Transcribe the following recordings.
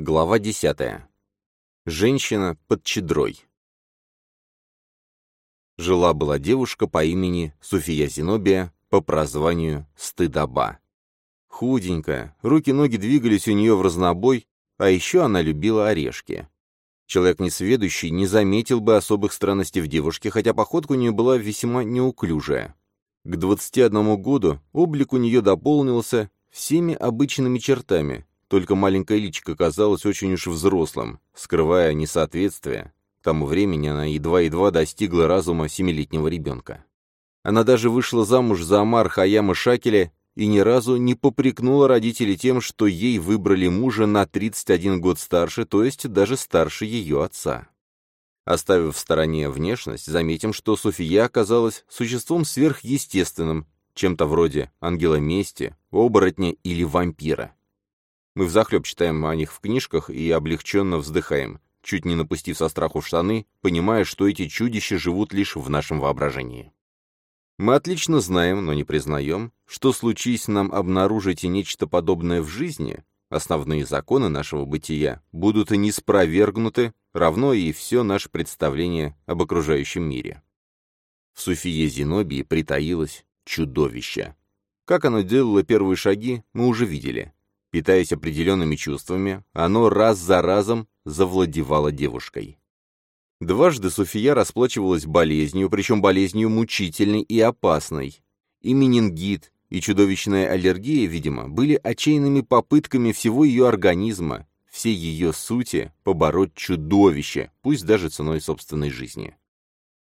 Глава десятая. Женщина под чедрой. Жила-была девушка по имени Суфия Зенобия, по прозванию Стыдоба. Худенькая, руки-ноги двигались у нее в разнобой, а еще она любила орешки. Человек несведущий не заметил бы особых странностей в девушке, хотя походка у нее была весьма неуклюжая. К 21 году облик у нее дополнился всеми обычными чертами, только маленькая личико казалось очень уж взрослым, скрывая несоответствие. К тому времени она едва-едва достигла разума семилетнего ребенка. Она даже вышла замуж за Амар Хаяма Шакеля и ни разу не попрекнула родителей тем, что ей выбрали мужа на 31 год старше, то есть даже старше ее отца. Оставив в стороне внешность, заметим, что София оказалась существом сверхъестественным, чем-то вроде ангела мести, оборотня или вампира. Мы взахлеб читаем о них в книжках и облегченно вздыхаем, чуть не напустив со страху штаны, понимая, что эти чудища живут лишь в нашем воображении. Мы отлично знаем, но не признаем, что случись нам обнаружить и нечто подобное в жизни, основные законы нашего бытия будут и не спровергнуты, равно и все наше представление об окружающем мире. В Суфие Зенобии притаилось чудовище. Как оно делало первые шаги, мы уже видели. Питаясь определенными чувствами, оно раз за разом завладевало девушкой. Дважды София расплачивалась болезнью, причем болезнью мучительной и опасной. И менингит, и чудовищная аллергия, видимо, были отчаянными попытками всего ее организма, всей ее сути, побороть чудовище, пусть даже ценой собственной жизни.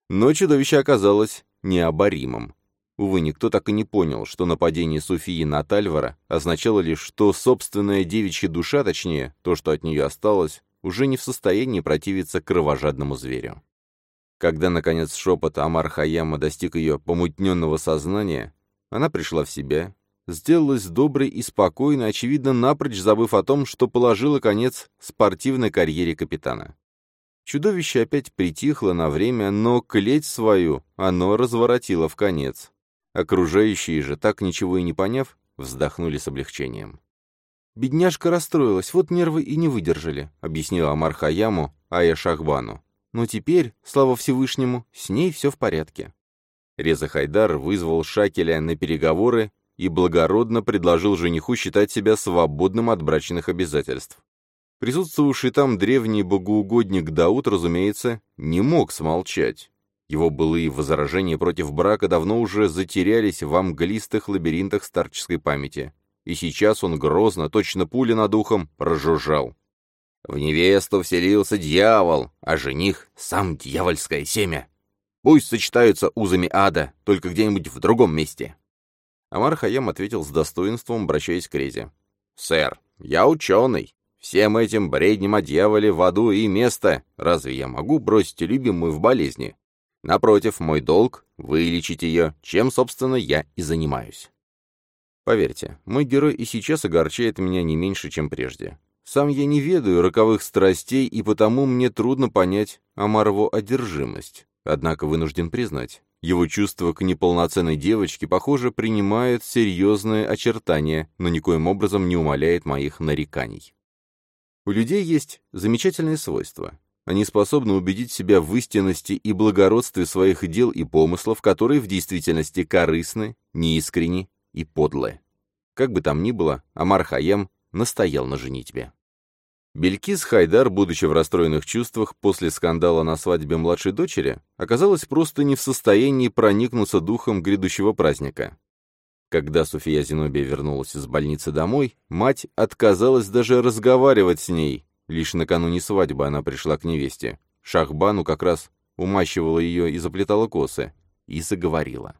Но чудовище оказалось необоримым. Увы, никто так и не понял, что нападение Софии на Тальвара означало лишь, что собственная девичья душа, точнее, то, что от нее осталось, уже не в состоянии противиться кровожадному зверю. Когда, наконец, шепот Амар Хаяма достиг ее помутненного сознания, она пришла в себя, сделалась доброй и спокойной, очевидно, напрочь забыв о том, что положила конец спортивной карьере капитана. Чудовище опять притихло на время, но клеть свою оно разворотило в конец. Окружающие же, так ничего и не поняв, вздохнули с облегчением. «Бедняжка расстроилась, вот нервы и не выдержали», — объяснила Амар Хаяму Ая Шахбану. «Но теперь, слава Всевышнему, с ней все в порядке». Реза Хайдар вызвал Шакеля на переговоры и благородно предложил жениху считать себя свободным от брачных обязательств. Присутствовавший там древний богоугодник Дауд, разумеется, не мог смолчать. Его былые возражения против брака давно уже затерялись в амглистых лабиринтах старческой памяти, и сейчас он грозно, точно пуля над ухом, прожужжал. В невесту вселился дьявол, а жених — сам дьявольское семя. Пусть сочетаются узами ада, только где-нибудь в другом месте. Амар Хаям ответил с достоинством, обращаясь к Резе. «Сэр, я ученый. Всем этим бредням о дьяволе в аду и место. Разве я могу бросить любимую в болезни? Напротив, мой долг — вылечить ее, чем, собственно, я и занимаюсь. Поверьте, мой герой и сейчас огорчает меня не меньше, чем прежде. Сам я не ведаю роковых страстей, и потому мне трудно понять Амарову одержимость. Однако вынужден признать, его чувство к неполноценной девочке, похоже, принимает серьезные очертания, но никоим образом не умаляет моих нареканий. У людей есть замечательные свойства. Они способны убедить себя в истинности и благородстве своих дел и помыслов, которые в действительности корыстны, неискренни и подлы. Как бы там ни было, Амар Хаям настоял на женитьбе. Белькис Хайдар, будучи в расстроенных чувствах после скандала на свадьбе младшей дочери, оказалась просто не в состоянии проникнуться духом грядущего праздника. Когда Суфия Зенобия вернулась из больницы домой, мать отказалась даже разговаривать с ней, Лишь накануне свадьбы она пришла к невесте. Шахбану как раз умащивала ее и заплетала косы. И заговорила.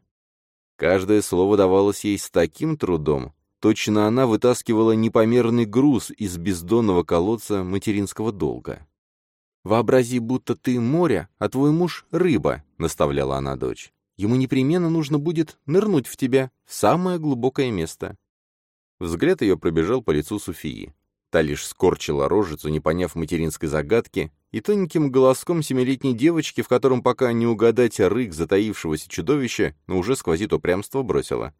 Каждое слово давалось ей с таким трудом, точно она вытаскивала непомерный груз из бездонного колодца материнского долга. «Вообрази, будто ты море, а твой муж — рыба», — наставляла она дочь. «Ему непременно нужно будет нырнуть в тебя, в самое глубокое место». Взгляд ее пробежал по лицу Суфии. Та лишь скорчила рожицу, не поняв материнской загадки, и тоненьким голоском семилетней девочки, в котором пока не угадать рык затаившегося чудовища, но уже сквозит упрямство, бросила.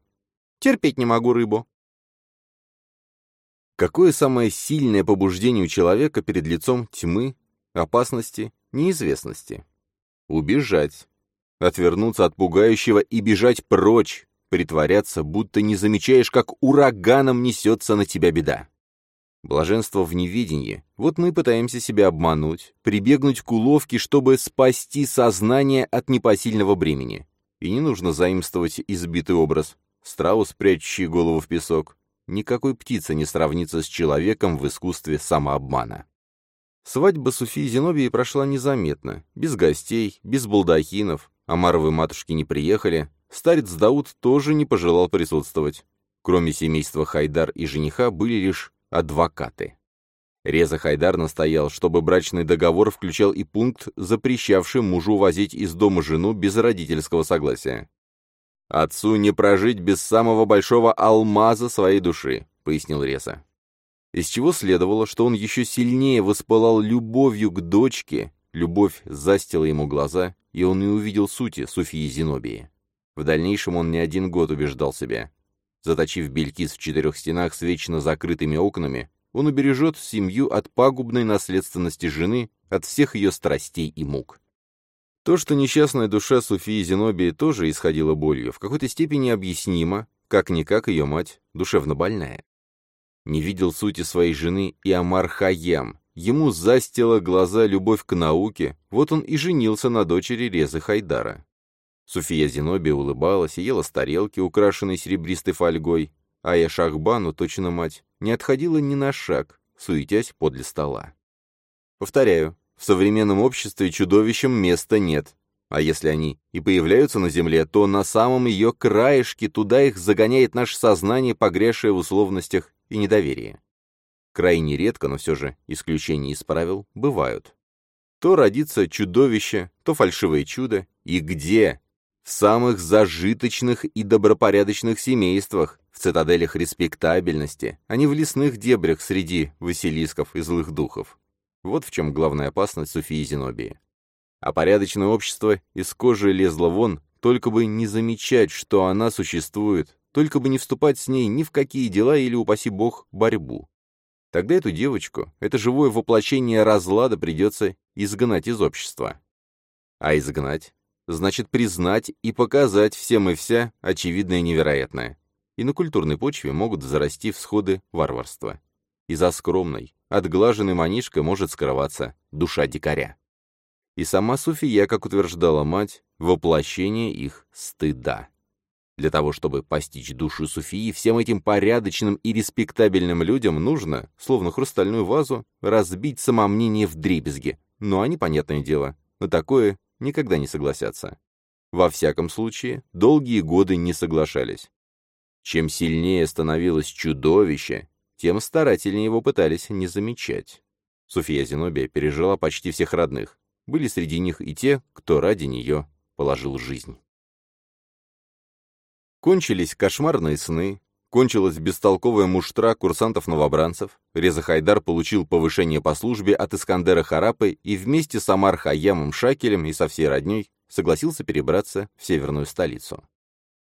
«Терпеть не могу рыбу». Какое самое сильное побуждение у человека перед лицом тьмы, опасности, неизвестности? Убежать. Отвернуться от пугающего и бежать прочь, притворяться, будто не замечаешь, как ураганом несется на тебя беда. Блаженство в невидении. Вот мы пытаемся себя обмануть, прибегнуть к уловке, чтобы спасти сознание от непосильного бремени. И не нужно заимствовать избитый образ. Страус, прячущий голову в песок. Никакой птица не сравнится с человеком в искусстве самообмана. Свадьба Софии Зенобии прошла незаметно, без гостей, без балдахинов. Амаровы матушки не приехали, старец Дауд тоже не пожелал присутствовать. Кроме семейства Хайдар и жениха были лишь адвокаты. Реза Хайдар настоял, чтобы брачный договор включал и пункт, запрещавший мужу возить из дома жену без родительского согласия. «Отцу не прожить без самого большого алмаза своей души», — пояснил Реза. Из чего следовало, что он еще сильнее воспылал любовью к дочке, любовь застила ему глаза, и он не увидел сути Суфии Зенобии. В дальнейшем он не один год убеждал себя. Заточив Белькис в четырех стенах с вечно закрытыми окнами, он убережет семью от пагубной наследственности жены, от всех ее страстей и мук. То, что несчастная душа Суфии Зенобии тоже исходила болью, в какой-то степени объяснимо, как-никак ее мать душевно больная. Не видел сути своей жены и Амар Хаям, ему застила глаза любовь к науке, вот он и женился на дочери Резы Хайдара. Суфия Зенобия улыбалась и ела с тарелки, украшенной серебристой фольгой, а я Шахбану, точно мать, не отходила ни на шаг, суетясь подле стола. Повторяю, в современном обществе чудовищам места нет, а если они и появляются на Земле, то на самом ее краешке туда их загоняет наше сознание, погрешее в условностях и недоверии. Крайне редко, но все же исключения из правил бывают. То родится чудовище, то фальшивое чудо, и где самых зажиточных и добропорядочных семействах, в цитаделях респектабельности, а не в лесных дебрях среди василисков и злых духов. Вот в чем главная опасность Софии Зенобии. А порядочное общество из кожи лезло вон, только бы не замечать, что она существует, только бы не вступать с ней ни в какие дела или, упаси бог, борьбу. Тогда эту девочку, это живое воплощение разлада придется изгнать из общества. А изгнать значит признать и показать всем и вся очевидное и невероятное. И на культурной почве могут зарасти всходы варварства. И за скромной, отглаженной манишкой может скрываться душа дикаря. И сама Суфия, как утверждала мать, воплощение их стыда. Для того, чтобы постичь душу Суфии, всем этим порядочным и респектабельным людям нужно, словно хрустальную вазу, разбить самомнение в дребезги. Но они, понятное дело, на такое никогда не согласятся. Во всяком случае, долгие годы не соглашались. Чем сильнее становилось чудовище, тем старательнее его пытались не замечать. София Зенобия пережила почти всех родных. Были среди них и те, кто ради нее положил жизнь. Кончились кошмарные сны, Кончилась бестолковая муштра курсантов-новобранцев, Реза Хайдар получил повышение по службе от Искандера Харапы и вместе с Амар Хаямом Шакелем и со всей родней согласился перебраться в северную столицу.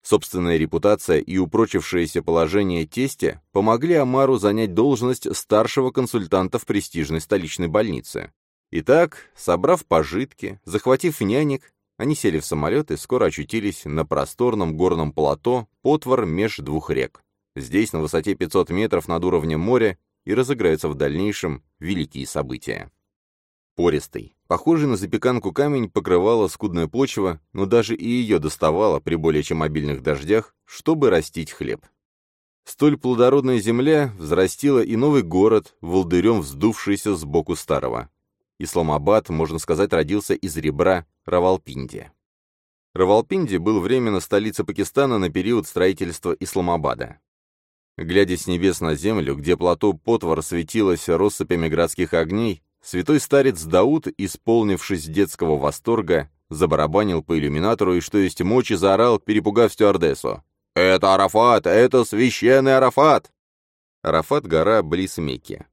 Собственная репутация и упрочившееся положение тестя помогли Амару занять должность старшего консультанта в престижной столичной больнице. Итак, собрав пожитки, захватив нянек, они сели в самолет и скоро очутились на просторном горном плато, потвор меж двух рек. Здесь, на высоте 500 метров над уровнем моря, и разыграются в дальнейшем великие события. Пористый, похожий на запеканку камень, покрывала скудная почва, но даже и ее доставало при более чем обильных дождях, чтобы растить хлеб. Столь плодородная земля взрастила и новый город, волдырем вздувшийся сбоку старого. Исламабад, можно сказать, родился из ребра Равалпинди. Равалпинди был временно столицей Пакистана на период строительства Исламабада. Глядя с небес на землю, где плато Потвор светилось россыпями городских огней, святой старец Дауд, исполнившись детского восторга, забарабанил по иллюминатору и что есть мочи заорал, перепугав стюардессу. «Это Арафат! Это священный Арафат!» Арафат — гора близ Мекки.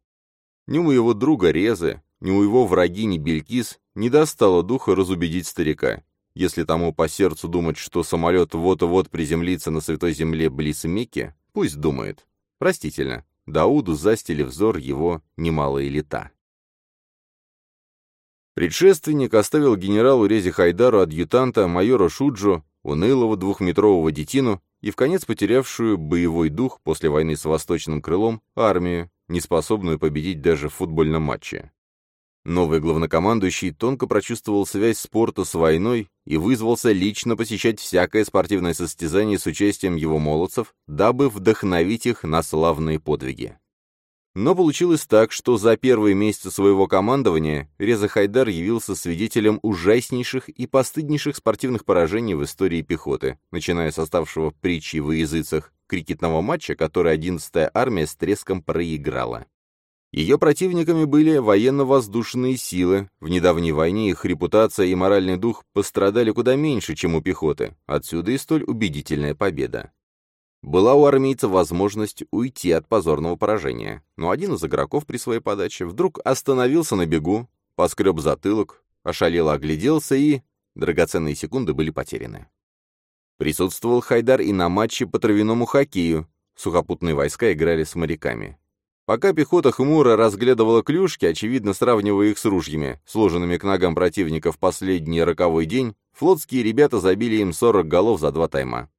Ни у его друга Резы, ни у его врагини Белькис не достало духа разубедить старика. Если тому по сердцу думать, что самолет вот-вот приземлится на святой земле близ Мекки, Пусть думает. Простительно. Дауду застили взор его немалые лета. Предшественник оставил генералу Рези Хайдару адъютанта майора Шуджо, унылого двухметрового детину и в конец потерявшую боевой дух после войны с Восточным крылом армию, неспособную победить даже в футбольном матче. Новый главнокомандующий тонко прочувствовал связь спорта с войной и вызвался лично посещать всякое спортивное состязание с участием его молодцев, дабы вдохновить их на славные подвиги. Но получилось так, что за первые месяцы своего командования Реза Хайдар явился свидетелем ужаснейших и постыднейших спортивных поражений в истории пехоты, начиная с оставшего притчи во языцах крикетного матча, который 11-я армия с треском проиграла. Ее противниками были военно-воздушные силы, в недавней войне их репутация и моральный дух пострадали куда меньше, чем у пехоты, отсюда и столь убедительная победа. Была у армейца возможность уйти от позорного поражения, но один из игроков при своей подаче вдруг остановился на бегу, поскреб затылок, ошалело огляделся и... Драгоценные секунды были потеряны. Присутствовал Хайдар и на матче по травяному хоккею. Сухопутные войска играли с моряками. Пока пехота хмуро разглядывала клюшки, очевидно сравнивая их с ружьями, сложенными к ногам противника в последний роковой день, флотские ребята забили им 40 голов за два тайма.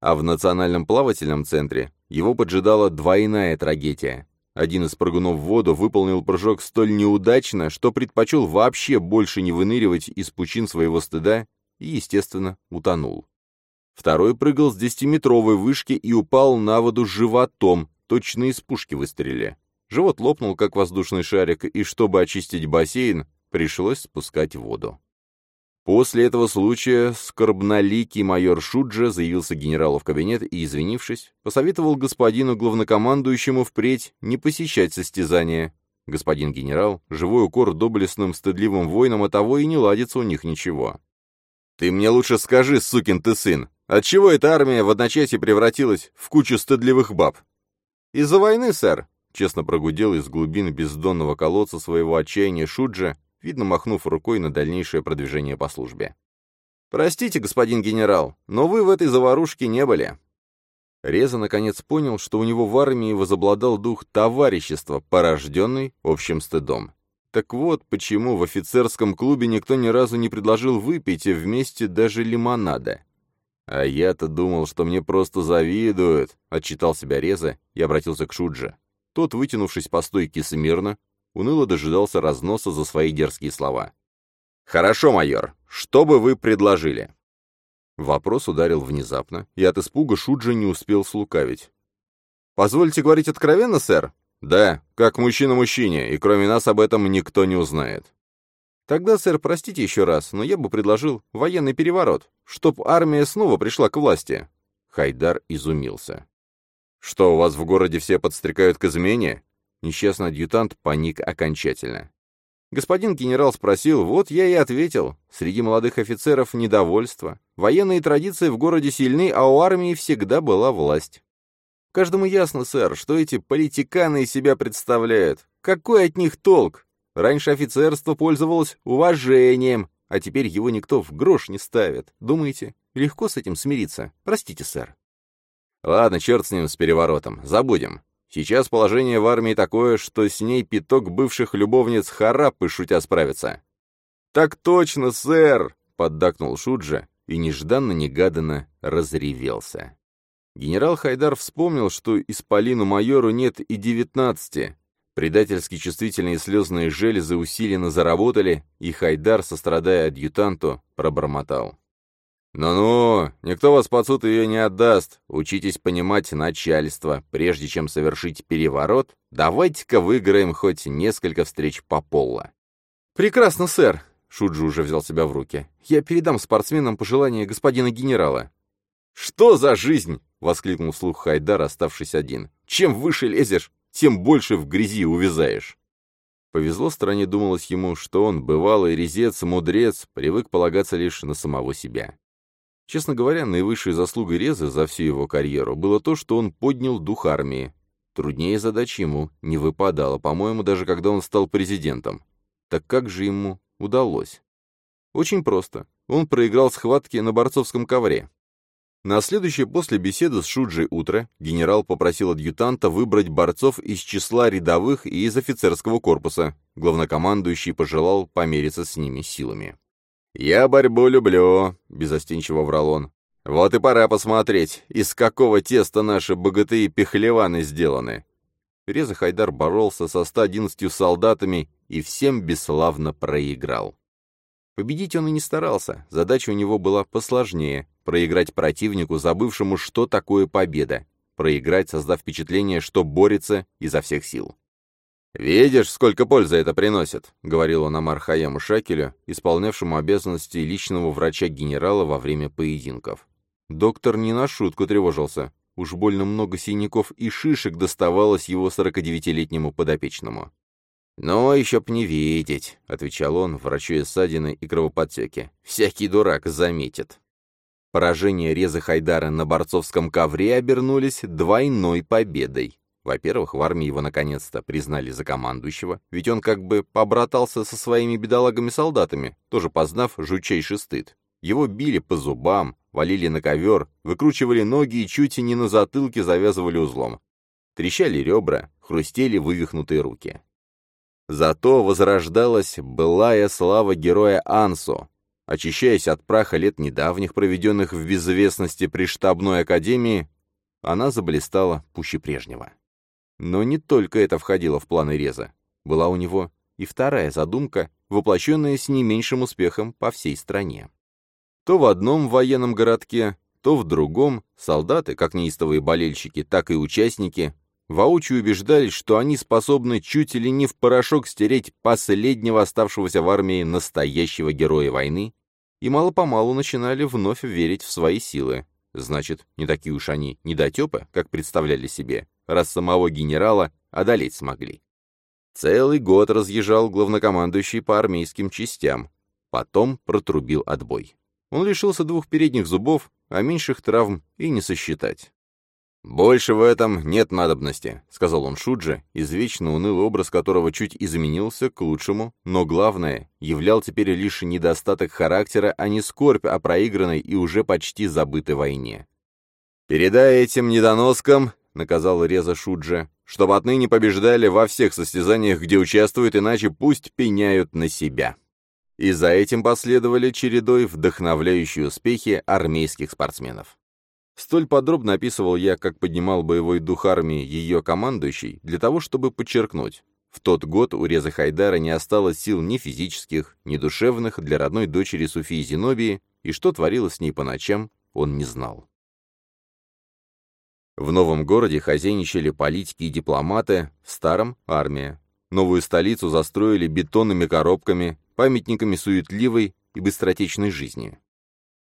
А в Национальном плавательном центре его поджидала двойная трагедия. Один из прыгунов в воду выполнил прыжок столь неудачно, что предпочел вообще больше не выныривать из пучин своего стыда и, естественно, утонул. Второй прыгал с десятиметровой вышки и упал на воду животом, точно из пушки выстрелили. Живот лопнул, как воздушный шарик, и чтобы очистить бассейн, пришлось спускать воду. После этого случая скорбноликий майор Шуджа заявился генералу в кабинет и, извинившись, посоветовал господину главнокомандующему впредь не посещать состязания. Господин генерал, живой укор доблестным стыдливым воинам, а того и не ладится у них ничего. «Ты мне лучше скажи, сукин ты сын, отчего эта армия в одночасье превратилась в кучу стыдливых баб?» «Из-за войны, сэр», — честно прогудел из глубин бездонного колодца своего отчаяния Шуджа, видно, махнув рукой на дальнейшее продвижение по службе. «Простите, господин генерал, но вы в этой заварушке не были». Реза наконец понял, что у него в армии возобладал дух товарищества, порожденный общим стыдом. Так вот, почему в офицерском клубе никто ни разу не предложил выпить вместе даже лимонада. «А я-то думал, что мне просто завидуют», — отчитал себя Реза и обратился к Шудже. Тот, вытянувшись по стойке смирно, уныло дожидался разноса за свои дерзкие слова. «Хорошо, майор, что бы вы предложили?» Вопрос ударил внезапно, и от испуга Шуджи не успел слукавить. «Позвольте говорить откровенно, сэр?» «Да, как мужчина мужчине, и кроме нас об этом никто не узнает». «Тогда, сэр, простите еще раз, но я бы предложил военный переворот, чтоб армия снова пришла к власти». Хайдар изумился. «Что, у вас в городе все подстрекают к измене? Несчастный адъютант паник окончательно. Господин генерал спросил, вот я и ответил. Среди молодых офицеров недовольство. Военные традиции в городе сильны, а у армии всегда была власть. Каждому ясно, сэр, что эти политиканы из себя представляют. Какой от них толк? Раньше офицерство пользовалось уважением, а теперь его никто в грош не ставит. Думаете, легко с этим смириться? Простите, сэр. Ладно, черт с ним, с переворотом. Забудем. Сейчас положение в армии такое, что с ней пяток бывших любовниц харапы шутя справится. «Так точно, сэр!» — поддакнул Шуджа и нежданно-негаданно разревелся. Генерал Хайдар вспомнил, что исполину-майору нет и девятнадцати. Предательски чувствительные слезные железы усиленно заработали, и Хайдар, сострадая адъютанту, пробормотал. «Ну-ну, никто вас под суд ее не отдаст. Учитесь понимать начальство. Прежде чем совершить переворот, давайте-ка выиграем хоть несколько встреч по полу». «Прекрасно, сэр!» — Шуджи уже взял себя в руки. «Я передам спортсменам пожелания господина генерала». «Что за жизнь?» — воскликнул вслух Хайдар, оставшись один. «Чем выше лезешь, тем больше в грязи увязаешь». Повезло стране, думалось ему, что он, бывалый резец, мудрец, привык полагаться лишь на самого себя. Честно говоря, наивысшей заслугой Резы за всю его карьеру было то, что он поднял дух армии. Труднее задач ему не выпадало, по-моему, даже когда он стал президентом. Так как же ему удалось? Очень просто. Он проиграл схватки на борцовском ковре. На следующее после беседы с Шуджей утро генерал попросил адъютанта выбрать борцов из числа рядовых и из офицерского корпуса. Главнокомандующий пожелал помериться с ними силами. «Я борьбу люблю», — безостенчиво врал он. «Вот и пора посмотреть, из какого теста наши богатые пехлеваны сделаны». Реза Хайдар боролся со 111 солдатами и всем бесславно проиграл. Победить он и не старался, задача у него была посложнее — проиграть противнику, забывшему, что такое победа, проиграть, создав впечатление, что борется изо всех сил. «Видишь, сколько пользы это приносит», — говорил он Амар Хаяму Шакелю, исполнявшему обязанности личного врача генерала во время поединков. Доктор не на шутку тревожился. Уж больно много синяков и шишек доставалось его 49-летнему подопечному. «Но еще б не видеть», — отвечал он, врачуя ссадины и кровоподтеки. «Всякий дурак заметит». Поражения Реза Хайдара на борцовском ковре обернулись двойной победой. Во-первых, в армии его наконец-то признали за командующего, ведь он как бы побратался со своими бедолагами-солдатами, тоже познав жучайший стыд. Его били по зубам, валили на ковер, выкручивали ноги и чуть не на затылке завязывали узлом. Трещали ребра, хрустели вывихнутые руки. Зато возрождалась былая слава героя Ансо. Очищаясь от праха лет недавних, проведенных в безвестности при штабной академии, она заблистала пуще прежнего. Но не только это входило в планы Реза. Была у него и вторая задумка, воплощенная с не меньшим успехом по всей стране. То в одном военном городке, то в другом солдаты, как неистовые болельщики, так и участники, воочию убеждались, что они способны чуть ли не в порошок стереть последнего оставшегося в армии настоящего героя войны, и мало-помалу начинали вновь верить в свои силы. Значит, не такие уж они недотепы, как представляли себе, раз самого генерала одолеть смогли. Целый год разъезжал главнокомандующий по армейским частям, потом протрубил отбой. Он лишился двух передних зубов, а меньших травм и не сосчитать. «Больше в этом нет надобности», — сказал он Шудже, извечно унылый образ которого чуть изменился к лучшему, но главное, являл теперь лишь недостаток характера, а не скорбь о проигранной и уже почти забытой войне. «Передай этим недоноскам», — наказал Реза Шудже, «чтобы отныне побеждали во всех состязаниях, где участвуют, иначе пусть пеняют на себя». И за этим последовали чередой вдохновляющие успехи армейских спортсменов. Столь подробно описывал я, как поднимал боевой дух армии ее командующий, для того, чтобы подчеркнуть, в тот год у Реза Хайдара не осталось сил ни физических, ни душевных для родной дочери Суфии Зинобии, и что творилось с ней по ночам, он не знал. В новом городе хозяйничали политики и дипломаты, в старом — армия. Новую столицу застроили бетонными коробками, памятниками суетливой и быстротечной жизни.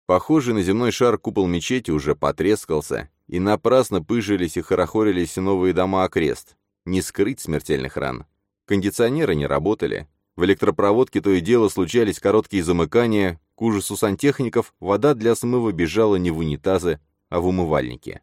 Похожий на земной шар купол мечети уже потрескался, и напрасно пыжились и хорохорились новые дома окрест. Не скрыть смертельных ран. Кондиционеры не работали. В электропроводке то и дело случались короткие замыкания, к ужасу сантехников вода для смыва бежала не в унитазы, а в умывальнике.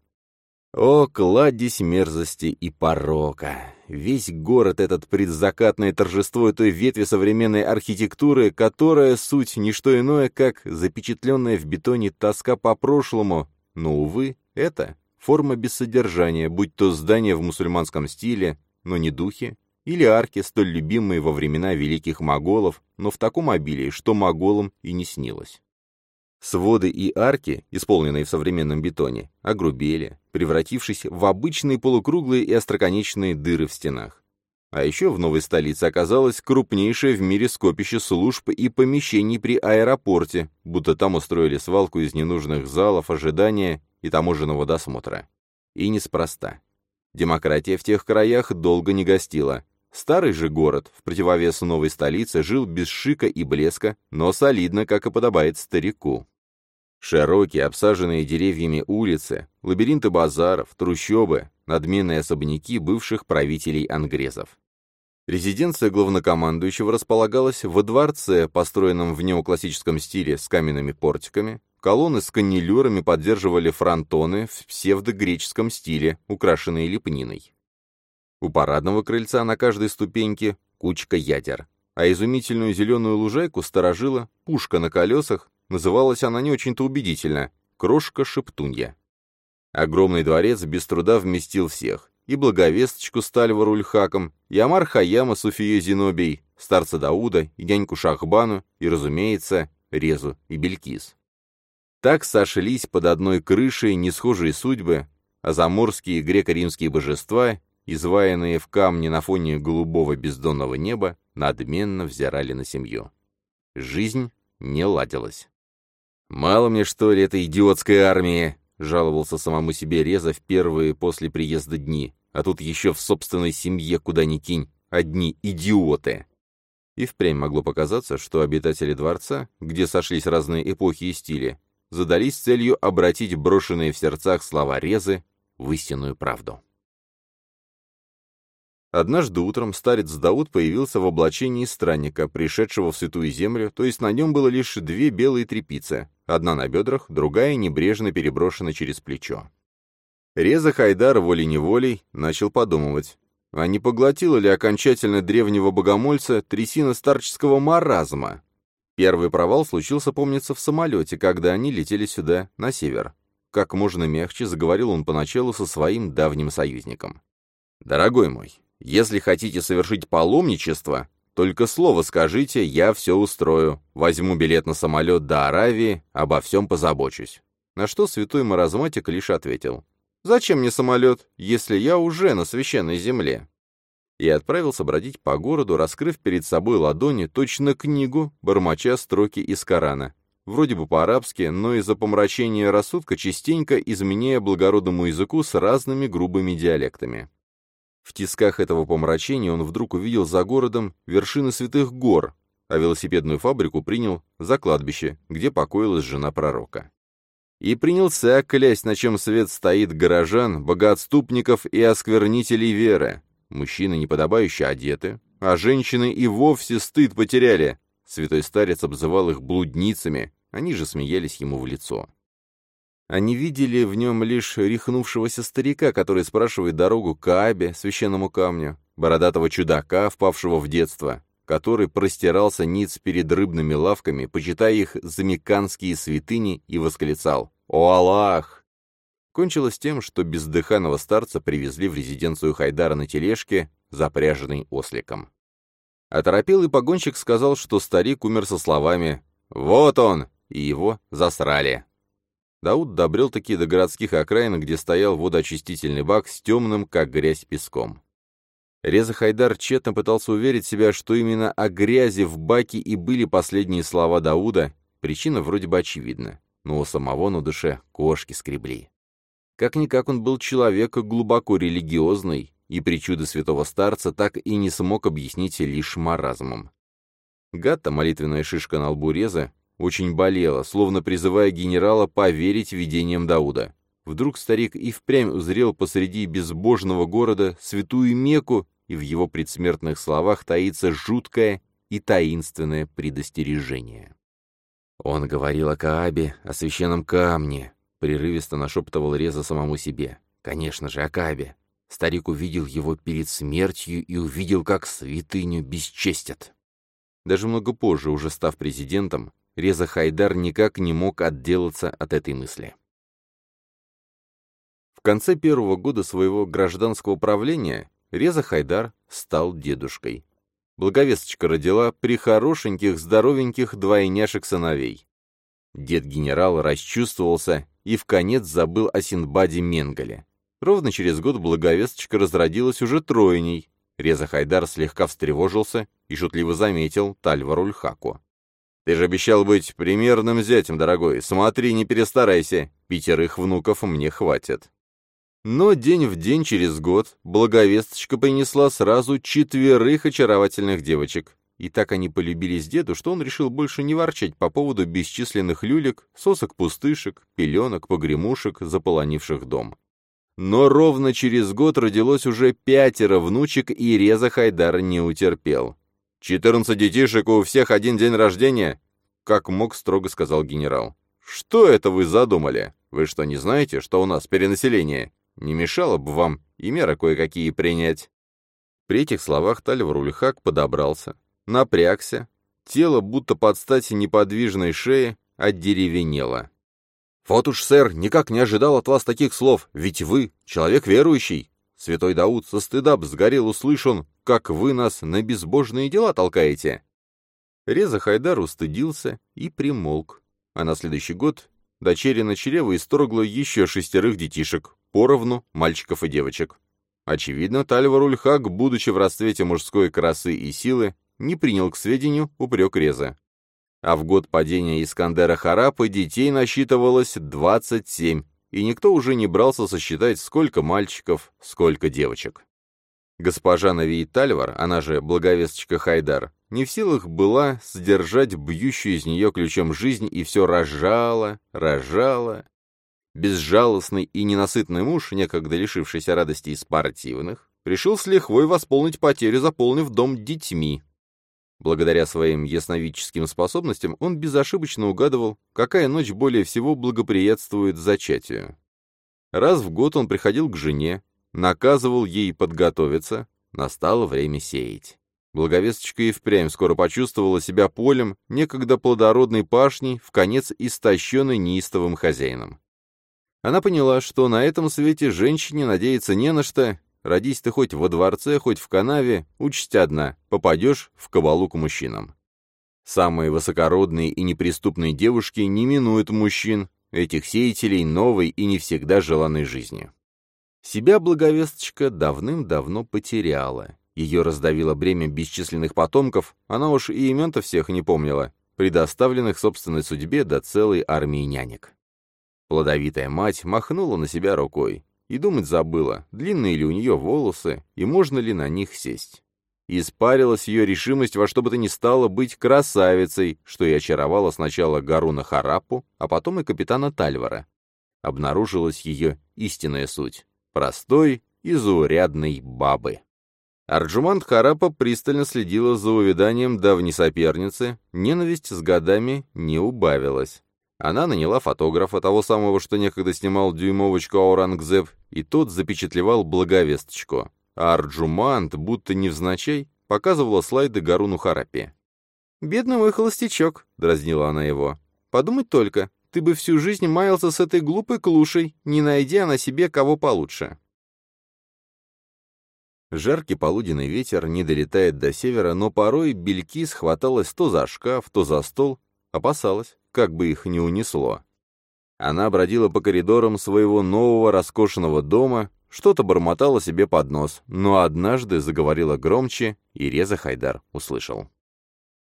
О, кладезь мерзости и порока! Весь город — этот предзакатное торжество той ветви современной архитектуры, которая суть не что иное, как запечатленная в бетоне тоска по прошлому, но, увы, это форма без содержания, будь то здание в мусульманском стиле, но не духи, или арки, столь любимые во времена великих моголов, но в таком обилии, что моголам и не снилось. Своды и арки, исполненные в современном бетоне, огрубели, превратившись в обычные полукруглые и остроконечные дыры в стенах. А еще в новой столице оказалось крупнейшее в мире скопище служб и помещений при аэропорте, будто там устроили свалку из ненужных залов ожидания и таможенного досмотра. И неспроста. Демократия в тех краях долго не гостила. Старый же город, в противовес новой столице, жил без шика и блеска, но солидно, как и подобает старику. Широкие, обсаженные деревьями улицы, лабиринты базаров, трущобы, надменные особняки бывших правителей ангрезов. Резиденция главнокомандующего располагалась во дворце, построенном в неоклассическом стиле с каменными портиками. Колонны с каннелюрами поддерживали фронтоны в псевдогреческом стиле, украшенные лепниной. У парадного крыльца на каждой ступеньке кучка ядер, а изумительную зеленую лужайку сторожила пушка на колесах, называлась она не очень-то убедительно крошка-шептунья. Огромный дворец без труда вместил всех, и благовесточку с Тальвар-Ульхаком, и Амар Хаяма с Уфией старца Дауда, и няньку Шахбану, и, разумеется, Резу и Белькис. Так сошлись под одной крышей несхожие судьбы, а заморские греко-римские божества, изваянные в камне на фоне голубого бездонного неба, надменно взирали на семью. Жизнь не ладилась. «Мало мне, что ли, этой идиотской армии?» — жаловался самому себе Реза в первые после приезда дни, а тут еще в собственной семье куда ни кинь, одни идиоты. И впрямь могло показаться, что обитатели дворца, где сошлись разные эпохи и стили, задались целью обратить брошенные в сердцах слова Резы в истинную правду. Однажды утром старец Дауд появился в облачении странника, пришедшего в Святую Землю, то есть на нем было лишь две белые трепицы, одна на бедрах, другая небрежно переброшена через плечо. Реза Хайдар волей-неволей начал подумывать, а не поглотила ли окончательно древнего богомольца трясина старческого маразма? Первый провал случился, помнится, в самолете, когда они летели сюда, на север. Как можно мягче заговорил он поначалу со своим давним союзником. «Дорогой мой, если хотите совершить паломничество, только слово скажите, я все устрою. Возьму билет на самолет до Аравии, обо всем позабочусь». На что святой маразматик лишь ответил. «Зачем мне самолет, если я уже на священной земле?» И отправился бродить по городу, раскрыв перед собой ладони точно книгу, бормоча строки из Корана. Вроде бы по-арабски, но из-за помрачения рассудка частенько изменяя благородному языку с разными грубыми диалектами. В тисках этого помрачения он вдруг увидел за городом вершины святых гор, а велосипедную фабрику принял за кладбище, где покоилась жена пророка. И принялся клясть, на чем свет стоит горожан, богоотступников и осквернителей веры. Мужчины неподобающе одеты, а женщины и вовсе стыд потеряли. Святой старец обзывал их блудницами, они же смеялись ему в лицо. Они видели в нем лишь рехнувшегося старика, который спрашивает дорогу к Каабе, священному камню, бородатого чудака, впавшего в детство, который простирался ниц перед рыбными лавками, почитая их за меканские святыни, и восклицал «О Аллах!». Кончилось тем, что бездыханного старца привезли в резиденцию Хайдара на тележке, запряженной осликом. Оторопелый погонщик сказал, что старик умер со словами «Вот он!» и его засрали. Дауд добрел таки до городских окраин, где стоял водоочистительный бак с темным, как грязь, песком. Реза Хайдар тщетно пытался уверить себя, что именно о грязи в баке и были последние слова Дауда, причина вроде бы очевидна, но у самого на душе кошки скребли. Как-никак он был человек глубоко религиозный, и причуды святого старца так и не смог объяснить лишь маразмом. Гатта, молитвенная шишка на лбу Реза, очень болела, словно призывая генерала поверить видениям Дауда. Вдруг старик и впрямь узрел посреди безбожного города святую Мекку, и в его предсмертных словах таится жуткое и таинственное предостережение. Он говорил о Каабе, о священном камне, прерывисто нашептывал Реза самому себе. Конечно же, о Каабе. Старик увидел его перед смертью и увидел, как святыню бесчестят. Даже много позже, уже став президентом, Реза Хайдар никак не мог отделаться от этой мысли. В конце первого года своего гражданского правления Реза Хайдар стал дедушкой. Благовесточка родила при хорошеньких, здоровеньких двойняшек сыновей. Дед-генерал расчувствовался и в конец забыл о Синбаде Менгале. Ровно через год благовесточка разродилась уже тройней. Реза Хайдар слегка встревожился и шутливо заметил Тальвару Льхаку. Ты же обещал быть примерным зятем, дорогой. Смотри, не перестарайся. Пятерых внуков мне хватит. Но день в день через год благовесточка принесла сразу четверых очаровательных девочек. И так они полюбились деду, что он решил больше не ворчать по поводу бесчисленных люлек, сосок-пустышек, пеленок, погремушек, заполонивших дом. Но ровно через год родилось уже пятеро внучек, и Реза Хайдар не утерпел. «Четырнадцать детишек, у всех один день рождения?» Как мог, строго сказал генерал. «Что это вы задумали? Вы что, не знаете, что у нас перенаселение? Не мешало бы вам и меры кое-какие принять?» При этих словах Тальвар подобрался, напрягся, тело, будто под стати неподвижной шеи, отдеревенело. «Вот уж, сэр, никак не ожидал от вас таких слов, ведь вы человек верующий. Святой Дауд со стыда б сгорел услышан, как вы нас на безбожные дела толкаете». Реза Хайдар устыдился и примолк, а на следующий год дочерина чрева исторгла еще шестерых детишек, поровну мальчиков и девочек. Очевидно, Тальвар Ульхак, будучи в расцвете мужской красы и силы, не принял к сведению упрек Реза. А в год падения Искандера Харапа детей насчитывалось 27, и никто уже не брался сосчитать, сколько мальчиков, сколько девочек. Госпожа Навиит Тальвар, она же благовесточка Хайдар, не в силах была сдержать бьющую из нее ключом жизнь и все рожала, рожала. Безжалостный и ненасытный муж, некогда лишившийся радостей спортивных, решил с лихвой восполнить потерю, заполнив дом детьми. Благодаря своим ясновидческим способностям он безошибочно угадывал, какая ночь более всего благоприятствует зачатию. Раз в год он приходил к жене, наказывал ей подготовиться, настало время сеять. Благовесточка и впрямь скоро почувствовала себя полем, некогда плодородной пашней, в конец истощенной неистовым хозяином. Она поняла, что на этом свете женщине надеяться не на что, родись ты хоть во дворце, хоть в канаве, участь одна, попадешь в кабалу к мужчинам. Самые высокородные и неприступные девушки не минуют мужчин, этих сеятелей новой и не всегда желанной жизни. Себя благовесточка давным-давно потеряла. Ее раздавило бремя бесчисленных потомков, она уж и имен-то всех не помнила, предоставленных собственной судьбе до целой армии нянек. Плодовитая мать махнула на себя рукой и думать забыла, длинные ли у нее волосы и можно ли на них сесть. Испарилась ее решимость во что бы то ни стало быть красавицей, что и очаровала сначала Гаруна Харапу, а потом и капитана Тальвара. Обнаружилась ее истинная суть простой и заурядной бабы. Арджуман Харапа пристально следила за увяданием давней соперницы, ненависть с годами не убавилась. Она наняла фотографа, того самого, что некогда снимал дюймовочку Аурангзеб, и тот запечатлевал благовесточку. А Арджумант, будто невзначай, показывала слайды Гаруну Харапе. «Бедный мой холостячок», — дразнила она его. «Подумать только, ты бы всю жизнь маялся с этой глупой клушей, не найдя на себе кого получше». Жаркий полуденный ветер не долетает до севера, но порой бельки схваталась то за шкаф, то за стол, опасалась, как бы их не унесло. Она бродила по коридорам своего нового роскошного дома, что-то бормотала себе под нос, но однажды заговорила громче, и Реза Хайдар услышал.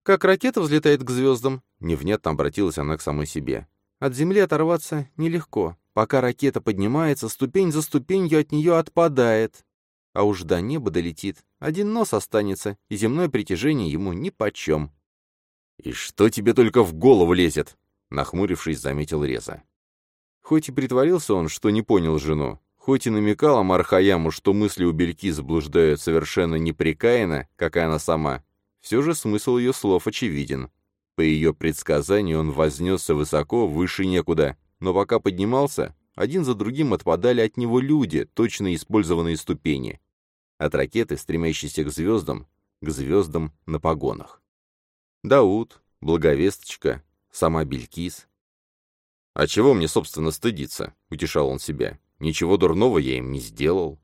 «Как ракета взлетает к звездам?» — невнятно обратилась она к самой себе. От земли оторваться нелегко. Пока ракета поднимается, ступень за ступенью от нее отпадает. А уж до неба долетит. Один нос останется, и земное притяжение ему нипочем. «И что тебе только в голову лезет?» — нахмурившись, заметил Реза. Хоть и притворился он, что не понял жену, хоть и намекал Амархаяму, что мысли у Бельки заблуждают совершенно непрекаянно, как и она сама, все же смысл ее слов очевиден. По ее предсказанию он вознесся высоко, выше некуда, но пока поднимался, один за другим отпадали от него люди, точно использованные ступени. От ракеты, стремящейся к звездам, к звездам на погонах. Дауд, Благовесточка, сама Белькис. «А чего мне, собственно, стыдиться?» — утешал он себя. «Ничего дурного я им не сделал».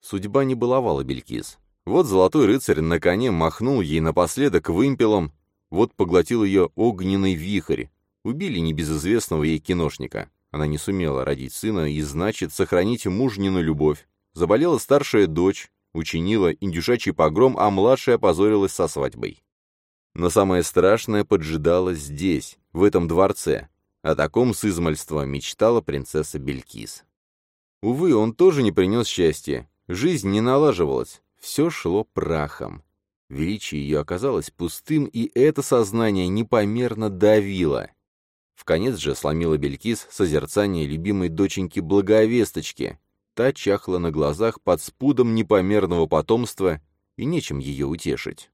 Судьба не баловала Белькис. Вот золотой рыцарь на коне махнул ей напоследок вымпелом, вот поглотил ее огненный вихрь. Убили небезызвестного ей киношника. Она не сумела родить сына и, значит, сохранить мужнину любовь. Заболела старшая дочь, учинила индюшачий погром, а младшая опозорилась со свадьбой. Но самое страшное поджидало здесь, в этом дворце. О таком с измальства мечтала принцесса Белькис. Увы, он тоже не принес счастья. Жизнь не налаживалась, все шло прахом. Величие ее оказалось пустым, и это сознание непомерно давило. В конец же сломила Белькис созерцание любимой доченьки Благовесточки. Та чахла на глазах под спудом непомерного потомства, и нечем ее утешить.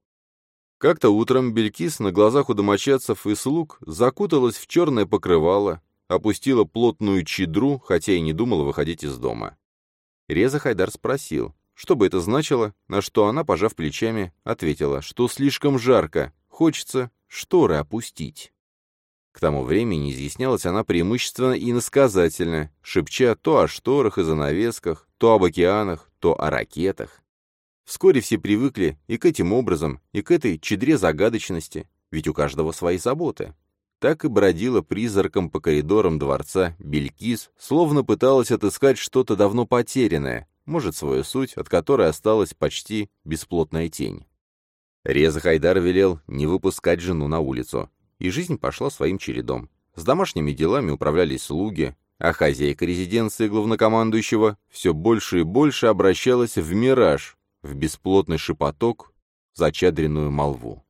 Как-то утром Белькис на глазах у домочадцев и слуг закуталась в черное покрывало, опустила плотную чедру, хотя и не думала выходить из дома. Реза Хайдар спросил, что бы это значило, на что она, пожав плечами, ответила, что слишком жарко, хочется шторы опустить. К тому времени изъяснялась она преимущественно иносказательно, шепча то о шторах и занавесках, то об океанах, то о ракетах. Вскоре все привыкли и к этим образом, и к этой чедре загадочности, ведь у каждого свои заботы. Так и бродила призраком по коридорам дворца Белькис, словно пыталась отыскать что-то давно потерянное, может, свою суть, от которой осталась почти бесплотная тень. Реза Хайдар велел не выпускать жену на улицу, и жизнь пошла своим чередом. С домашними делами управлялись слуги, а хозяйка резиденции главнокомандующего все больше и больше обращалась в мираж, в бесплотный шепоток, зачадренную молву.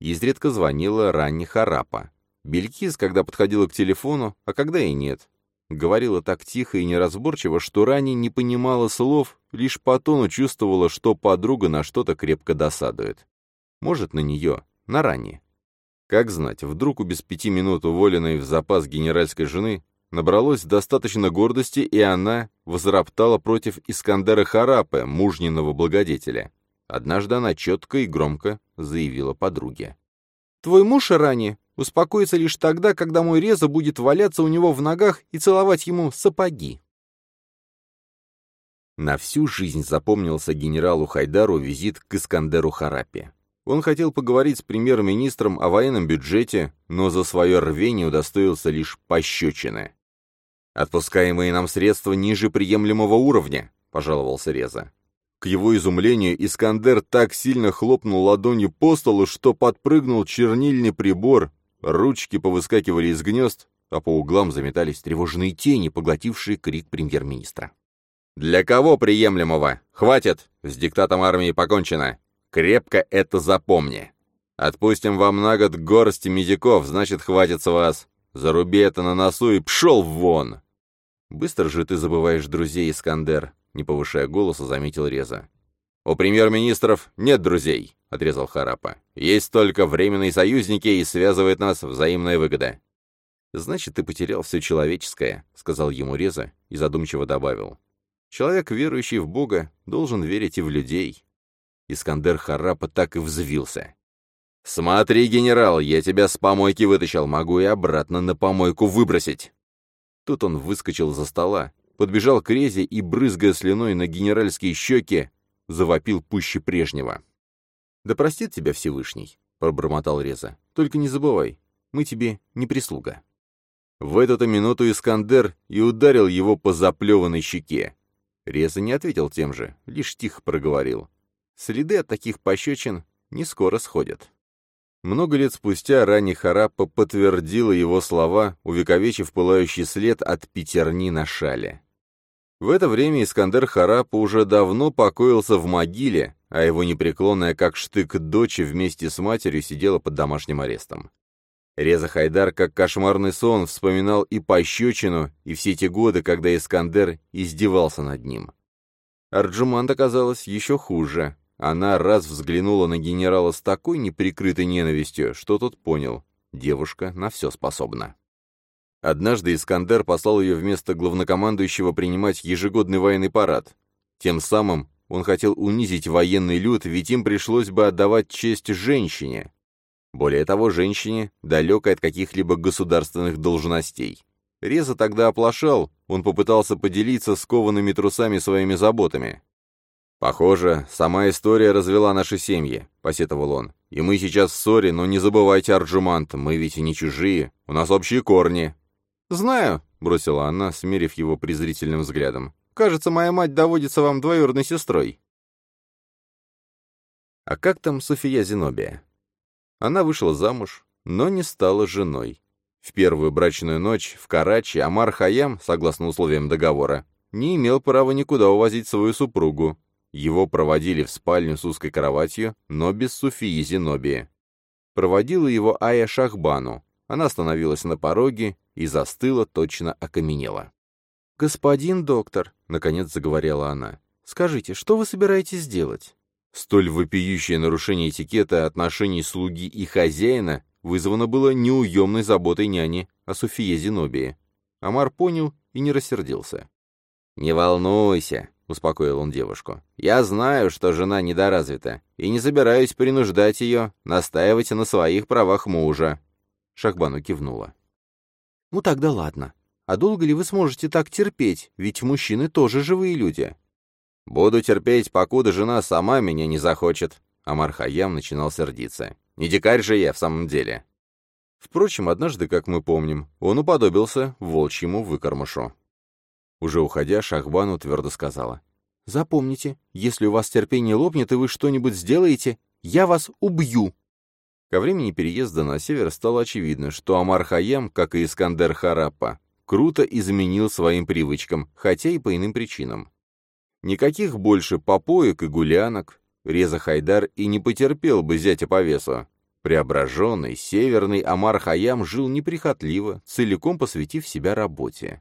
Изредка звонила ранне Харапа. Белькис, когда подходила к телефону, а когда и нет. Говорила так тихо и неразборчиво, что ранее не понимала слов, лишь по тону чувствовала, что подруга на что-то крепко досадует. Может, на нее, на ранее. Как знать, вдруг у без пяти минут уволенной в запас генеральской жены набралось достаточно гордости, и она возроптала против Искандера Харапе, мужненного благодетеля. Однажды она четко и громко заявила подруге. «Твой муж, ранее успокоится лишь тогда, когда мой Реза будет валяться у него в ногах и целовать ему сапоги». На всю жизнь запомнился генералу Хайдару визит к Искандеру Харапе. Он хотел поговорить с премьер-министром о военном бюджете, но за свое рвение удостоился лишь пощечины. «Отпускаемые нам средства ниже приемлемого уровня», — пожаловался Реза. К его изумлению Искандер так сильно хлопнул ладонью по столу, что подпрыгнул чернильный прибор, ручки повыскакивали из гнезд, а по углам заметались тревожные тени, поглотившие крик премьер-министра. «Для кого приемлемого? Хватит! С диктатом армии покончено! Крепко это запомни! Отпустим вам на год горсть медиков, значит, хватит с вас! Заруби это на носу и пшел вон!» «Быстро же ты забываешь друзей, Искандер», не повышая голоса, заметил Реза. «У премьер-министров нет друзей», — отрезал Харапа. «Есть только временные союзники, и связывает нас взаимная выгода». «Значит, ты потерял все человеческое», — сказал ему Реза и задумчиво добавил. «Человек, верующий в Бога, должен верить и в людей». Искандер Харапа так и взвился. «Смотри, генерал, я тебя с помойки вытащил, могу и обратно на помойку выбросить!» Тут он выскочил за стола, подбежал к Резе и, брызгая слюной на генеральские щеки, завопил пуще прежнего. «Да простит тебя Всевышний», — пробормотал Реза. «Только не забывай, мы тебе не прислуга». В эту-то минуту Искандер и ударил его по заплеванной щеке. Реза не ответил тем же, лишь тихо проговорил. Следы от таких пощечин не скоро сходят. Много лет спустя ранний Хараппа подтвердила его слова, увековечив пылающий след от пятерни на шале. В это время Искандер Харапа уже давно покоился в могиле, а его непреклонная как штык дочь вместе с матерью сидела под домашним арестом. Реза Хайдар, как кошмарный сон, вспоминал и пощечину, и все те годы, когда Искандер издевался над ним. Арджуманд оказалась еще хуже. Она раз взглянула на генерала с такой неприкрытой ненавистью, что тот понял — девушка на все способна. Однажды Искандер послал ее вместо главнокомандующего принимать ежегодный военный парад. Тем самым он хотел унизить военный люд, ведь им пришлось бы отдавать честь женщине. Более того, женщине, далекой от каких-либо государственных должностей. Реза тогда оплошал, он попытался поделиться с коваными трусами своими заботами. «Похоже, сама история развела наши семьи», — посетовал он. «И мы сейчас в ссоре, но не забывайте, Арджумант, мы ведь не чужие, у нас общие корни, «Знаю», — бросила она, смерив его презрительным взглядом. «Кажется, моя мать доводится вам двоюродной сестрой». А как там София Зенобия? Она вышла замуж, но не стала женой. В первую брачную ночь в Карачи Амар Хаям, согласно условиям договора, не имел права никуда увозить свою супругу. Его проводили в спальню с узкой кроватью, но без Суфии Зенобии. Проводила его Ая Шахбану. Она остановилась на пороге и застыла, точно окаменела. «Господин доктор», — наконец заговорила она, — «скажите, что вы собираетесь делать?» Столь вопиющее нарушение этикета отношений слуги и хозяина вызвано было неуемной заботой няни о Софие Зенобии. Амар понял и не рассердился. «Не волнуйся», — успокоил он девушку. «Я знаю, что жена недоразвита, и не собираюсь принуждать ее настаивать на своих правах мужа. Шахбану кивнула. «Ну тогда ладно. А долго ли вы сможете так терпеть? Ведь мужчины тоже живые люди». «Буду терпеть, покуда жена сама меня не захочет». Амар Хаям начинал сердиться. «Не дикарь же я в самом деле». Впрочем, однажды, как мы помним, он уподобился волчьему выкормышу. Уже уходя, Шахбану твердо сказала. «Запомните, если у вас терпение лопнет и вы что-нибудь сделаете, я вас убью!» Ко времени переезда на север стало очевидно, что Амар Хаям, как и Искандер Хараппа, круто изменил своим привычкам, хотя и по иным причинам. Никаких больше попоек и гулянок. Реза Хайдар и не потерпел бы зятя по весу. Преображенный, северный Амар Хаям жил неприхотливо, целиком посвятив себя работе.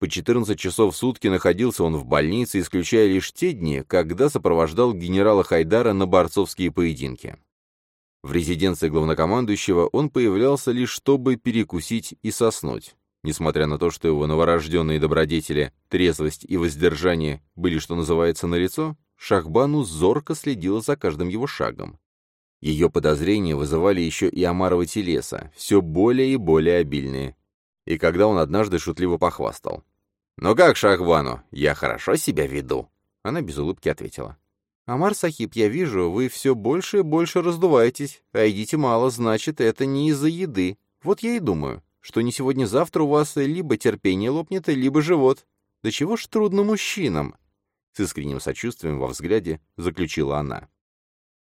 По 14 часов в сутки находился он в больнице, исключая лишь те дни, когда сопровождал генерала Хайдара на борцовские поединки. В резиденции главнокомандующего он появлялся лишь чтобы перекусить и соснуть. Несмотря на то, что его новорожденные добродетели, трезвость и воздержание были, что называется, налицо, Шахбану зорко следила за каждым его шагом. Ее подозрения вызывали еще и Амарова телеса, все более и более обильные. И когда он однажды шутливо похвастал. «Ну как, Шахбану, я хорошо себя веду?» Она без улыбки ответила. «Амар Сахиб, я вижу, вы все больше и больше раздуваетесь, а едите мало, значит, это не из-за еды. Вот я и думаю, что не сегодня-завтра у вас либо терпение лопнет, либо живот. Да чего ж трудно мужчинам?» С искренним сочувствием во взгляде заключила она.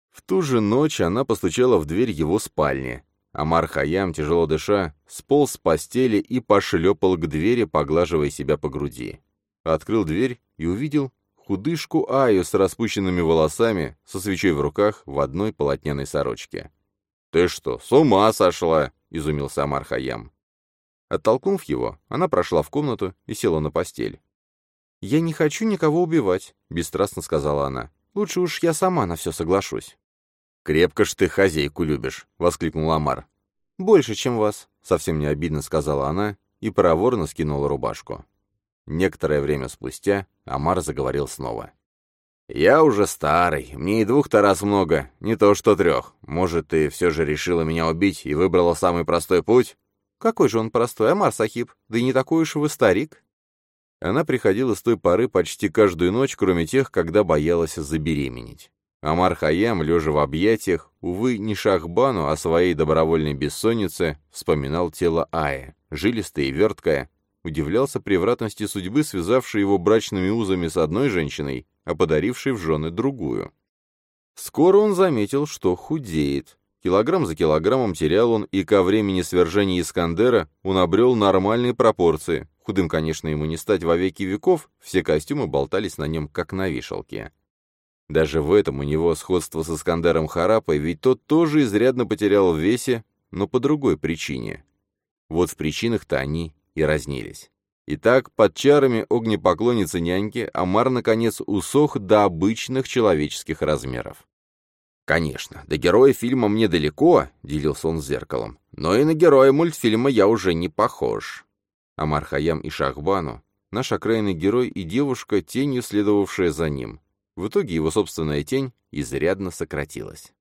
В ту же ночь она постучала в дверь его спальни. Амар Хаям, тяжело дыша, сполз с постели и пошлепал к двери, поглаживая себя по груди. Открыл дверь и увидел худышку Аю с распущенными волосами, со свечой в руках, в одной полотняной сорочке. «Ты что, с ума сошла?» — изумился Амар Хаям. Оттолкнув его, она прошла в комнату и села на постель. «Я не хочу никого убивать», — бесстрастно сказала она. «Лучше уж я сама на все соглашусь». «Крепко ж ты хозяйку любишь», — воскликнул Амар. «Больше, чем вас», — совсем не обидно сказала она и проворно скинула рубашку. Некоторое время спустя Амар заговорил снова. «Я уже старый, мне и двух-то раз много, не то что трех. Может, ты все же решила меня убить и выбрала самый простой путь?» «Какой же он простой, Амар Сахиб? Да и не такой уж вы старик». Она приходила с той поры почти каждую ночь, кроме тех, когда боялась забеременеть. Амар Хаям, лежа в объятиях, увы, не Шахбану, а своей добровольной бессоннице, вспоминал тело Аи, жилистое и верткое, удивлялся превратности судьбы, связавшей его брачными узами с одной женщиной, а подарившей в жены другую. Скоро он заметил, что худеет. Килограмм за килограммом терял он, и ко времени свержения Искандера он обрел нормальные пропорции. Худым, конечно, ему не стать во веки веков, все костюмы болтались на нем, как на вешалке. Даже в этом у него сходство с Искандером Харапой, ведь тот тоже изрядно потерял в весе, но по другой причине. Вот в причинах-то они и разнились. Итак, под чарами огнепоклонницы няньки Амар наконец усох до обычных человеческих размеров. «Конечно, до героя фильма мне далеко», — делился он с зеркалом, «но и на героя мультфильма я уже не похож». Амар Хаям и Шахбану, наш окраинный герой и девушка, тенью следовавшая за ним. В итоге его собственная тень изрядно сократилась.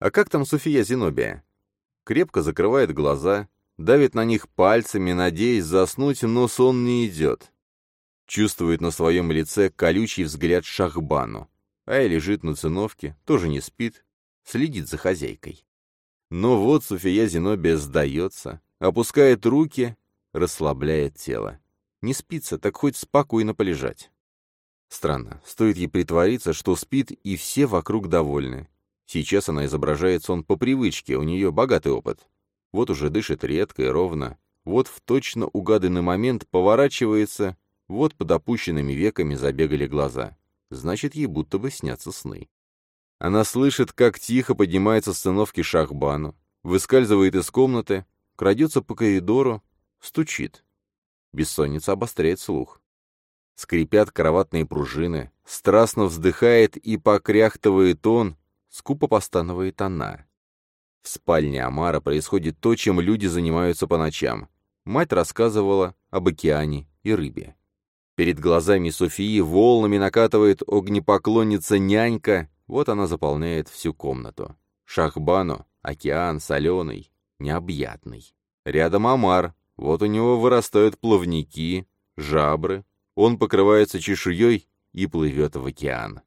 А как там Суфия Зенобия? Крепко закрывает глаза, давит на них пальцами, надеясь заснуть, но сон не идет. Чувствует на своем лице колючий взгляд Шахбану. Ая лежит на циновке, тоже не спит, следит за хозяйкой. Но вот Суфия Зенобия сдается, опускает руки, расслабляет тело. Не спится, так хоть спокойно полежать. Странно, стоит ей притвориться, что спит, и все вокруг довольны. Сейчас она изображает сон по привычке, у нее богатый опыт. Вот уже дышит редко и ровно. Вот в точно угаданный момент поворачивается, вот под опущенными веками забегали глаза. Значит, ей будто бы снятся сны. Она слышит, как тихо поднимается сценовки Шахбану, выскальзывает из комнаты, крадется по коридору, стучит. Бессонница обостряет слух. Скрипят кроватные пружины, страстно вздыхает и покряхтывает он, скупо постанывает она. В спальне Амара происходит то, чем люди занимаются по ночам. Мать рассказывала об океане и рыбе. Перед глазами Софии волнами накатывает огнепоклонница-нянька, вот она заполняет всю комнату. Шахбану Океан соленый, необъятный. Рядом омар, вот у него вырастают плавники, жабры. Он покрывается чешуей и плывет в океан.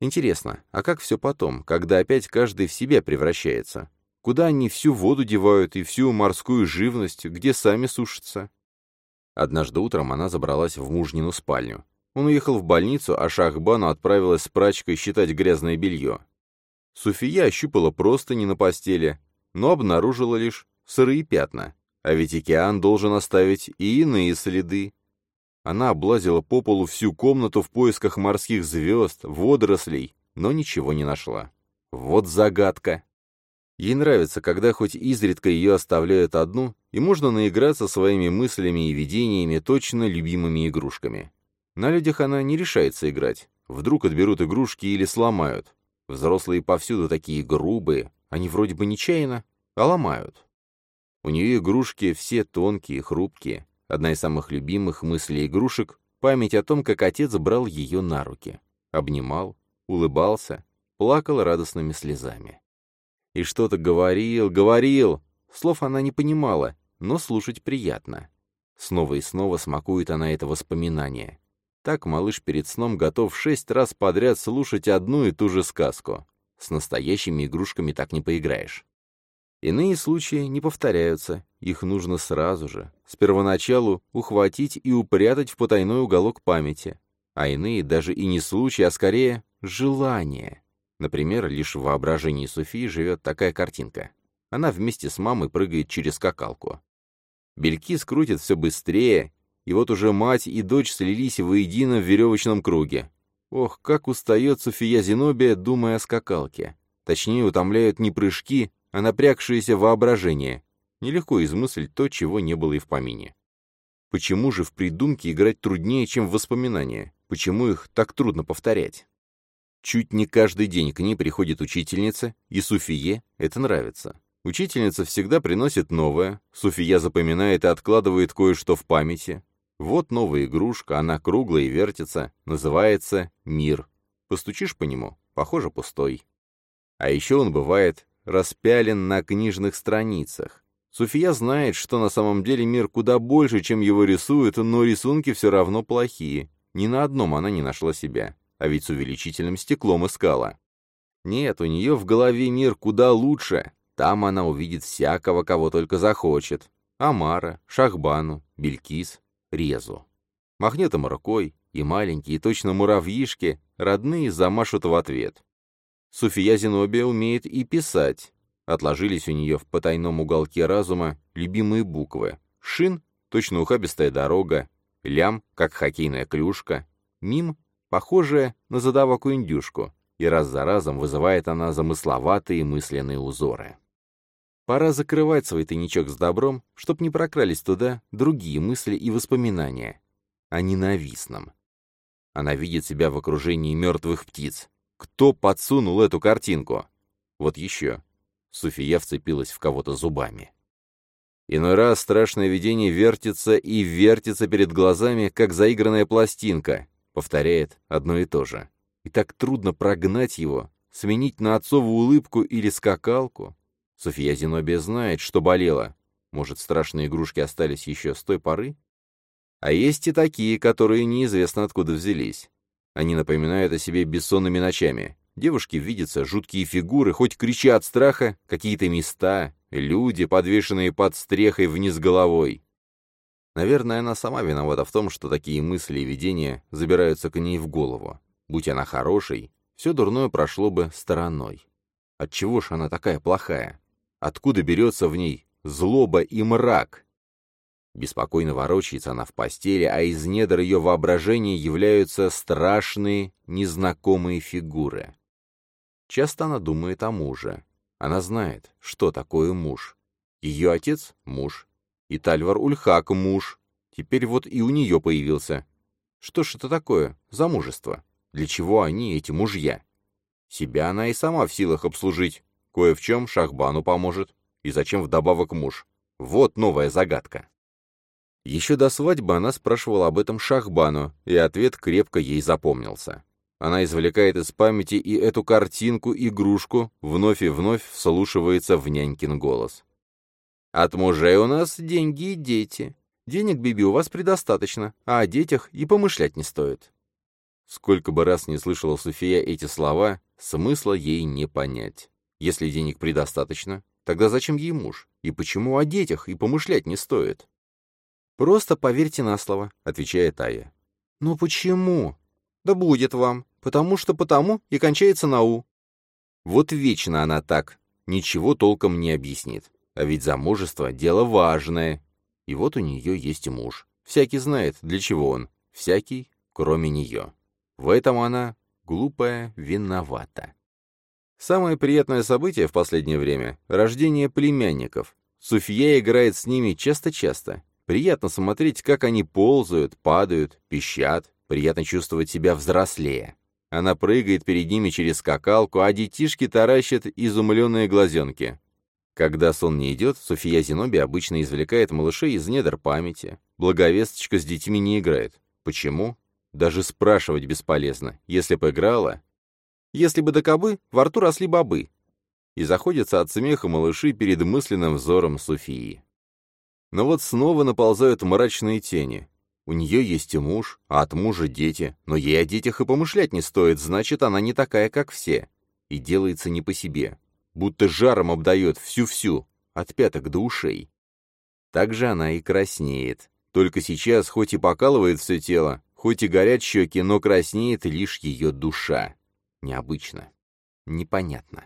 Интересно, а как все потом, когда опять каждый в себя превращается? Куда они всю воду девают и всю морскую живность, где сами сушатся? Однажды утром она забралась в мужнину спальню. Он уехал в больницу, а Шахбану отправилась с прачкой считать грязное белье. Суфия ощупала простыни на постели, но обнаружила лишь сырые пятна. А ведь океан должен оставить и иные следы. Она облазила по полу всю комнату в поисках морских звезд, водорослей, но ничего не нашла. Вот загадка. Ей нравится, когда хоть изредка ее оставляют одну, и можно наиграться своими мыслями и видениями точно любимыми игрушками. На людях она не решается играть. Вдруг отберут игрушки или сломают. Взрослые повсюду такие грубые, они вроде бы нечаянно, а ломают. У нее игрушки все тонкие, хрупкие. Одна из самых любимых мыслей игрушек — память о том, как отец брал ее на руки. Обнимал, улыбался, плакал радостными слезами. И что-то говорил, говорил. Слов она не понимала, но слушать приятно. Снова и снова смакует она это воспоминание. Так малыш перед сном готов шесть раз подряд слушать одну и ту же сказку. С настоящими игрушками так не поиграешь. Иные случаи не повторяются, их нужно сразу же, с первоначалу ухватить и упрятать в потайной уголок памяти. А иные даже и не случаи, а скорее желание. Например, лишь в воображении Софии живет такая картинка. Она вместе с мамой прыгает через скакалку. Бельки скрутят все быстрее, и вот уже мать и дочь слились воедино в веревочном круге. Ох, как устает София Зенобия, думая о скакалке. Точнее, утомляют не прыжки, а напрягшееся воображение. Нелегко измыслить то, чего не было и в помине. Почему же в придумке играть труднее, чем в воспоминания? Почему их так трудно повторять? Чуть не каждый день к ней приходит учительница, и Суфие это нравится. Учительница всегда приносит новое, Суфия запоминает и откладывает кое-что в памяти. Вот новая игрушка, она круглая и вертится, называется «Мир». Постучишь по нему, похоже, пустой. А еще он бывает распялен на книжных страницах. Суфия знает, что на самом деле мир куда больше, чем его рисуют, но рисунки все равно плохие. Ни на одном она не нашла себя, а ведь с увеличительным стеклом искала. Нет, у нее в голове мир куда лучше. Там она увидит всякого, кого только захочет. Амара, Шахбану, Белькис, Резу. Махнет им рукой, и маленькие, точно муравьишки, родные замашут в ответ. Суфия Зенобия умеет и писать. Отложились у нее в потайном уголке разума любимые буквы. Шин — точно ухабистая дорога, лям — как хоккейная клюшка, мим — похожая на задаваку индюшку, и раз за разом вызывает она замысловатые мысленные узоры. Пора закрывать свой тайничок с добром, чтоб не прокрались туда другие мысли и воспоминания. О ненавистном. Она видит себя в окружении мертвых птиц, кто подсунул эту картинку? Вот еще. Суфия вцепилась в кого-то зубами. Иной раз страшное видение вертится и вертится перед глазами, как заигранная пластинка, повторяет одно и то же. И так трудно прогнать его, сменить на отцову улыбку или скакалку. София Зенобия знает, что болела. Может, страшные игрушки остались еще с той поры? А есть и такие, которые неизвестно откуда взялись. Они напоминают о себе бессонными ночами. Девушки видятся, жуткие фигуры, хоть кричи от страха, какие-то места, люди, подвешенные под стрехой вниз головой. Наверное, она сама виновата в том, что такие мысли и видения забираются к ней в голову. Будь она хорошей, все дурное прошло бы стороной. Отчего ж она такая плохая? Откуда берется в ней злоба и мрак? Беспокойно ворочается она в постели, а из недр ее воображения являются страшные, незнакомые фигуры. Часто она думает о муже. Она знает, что такое муж. Ее отец — муж. И Тальвар Ульхак — муж. Теперь вот и у нее появился. Что ж это такое? Замужество. Для чего они, эти мужья? Себя она и сама в силах обслужить. Кое в чем Шахбану поможет. И зачем вдобавок муж? Вот новая загадка. Еще до свадьбы она спрашивала об этом Шахбану, и ответ крепко ей запомнился. Она извлекает из памяти и эту картинку-игрушку, вновь и вновь вслушивается в нянькин голос. «От мужей у нас деньги и дети. Денег, Биби, у вас предостаточно, а о детях и помышлять не стоит». Сколько бы раз не слышала София эти слова, смысла ей не понять. Если денег предостаточно, тогда зачем ей муж? И почему о детях и помышлять не стоит? «Просто поверьте на слово», — отвечает Ая. «Ну почему?» «Да будет вам. Потому что потому и кончается на «у». Вот вечно она так, ничего толком не объяснит. А ведь замужество — дело важное. И вот у нее есть муж. Всякий знает, для чего он. Всякий, кроме нее. В этом она, глупая, виновата. Самое приятное событие в последнее время — рождение племянников. Суфия играет с ними часто-часто. Приятно смотреть, как они ползают, падают, пищат. Приятно чувствовать себя взрослее. Она прыгает перед ними через скакалку, а детишки таращат изумленные глазенки. Когда сон не идет, София Зиноби обычно извлекает малышей из недр памяти. Благовесточка с детьми не играет. Почему? Даже спрашивать бесполезно. Если бы играла... Если бы до кобы, во рту росли бобы. И заходятся от смеха малыши перед мысленным взором Софии. Но вот снова наползают мрачные тени. У нее есть и муж, а от мужа дети, но ей о детях и помышлять не стоит, значит, она не такая, как все. И делается не по себе. Будто жаром обдает всю-всю, от пяток до ушей. Так же она и краснеет. Только сейчас, хоть и покалывает все тело, хоть и горят щеки, но краснеет лишь ее душа. Необычно. Непонятно.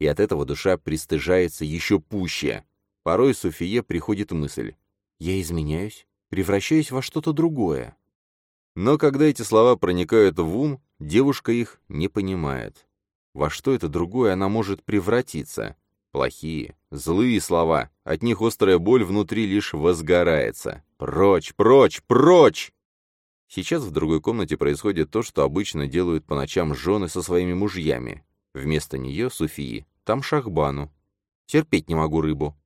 И от этого душа пристыжается еще пуще. Порой Софие приходит мысль. «Я изменяюсь? Превращаясь во что-то другое. Но когда эти слова проникают в ум, девушка их не понимает. Во что это другое она может превратиться? Плохие, злые слова, от них острая боль внутри лишь возгорается. Прочь, прочь, прочь! Сейчас в другой комнате происходит то, что обычно делают по ночам жены со своими мужьями. Вместо нее, Суфии, там Шахбану. Терпеть не могу рыбу.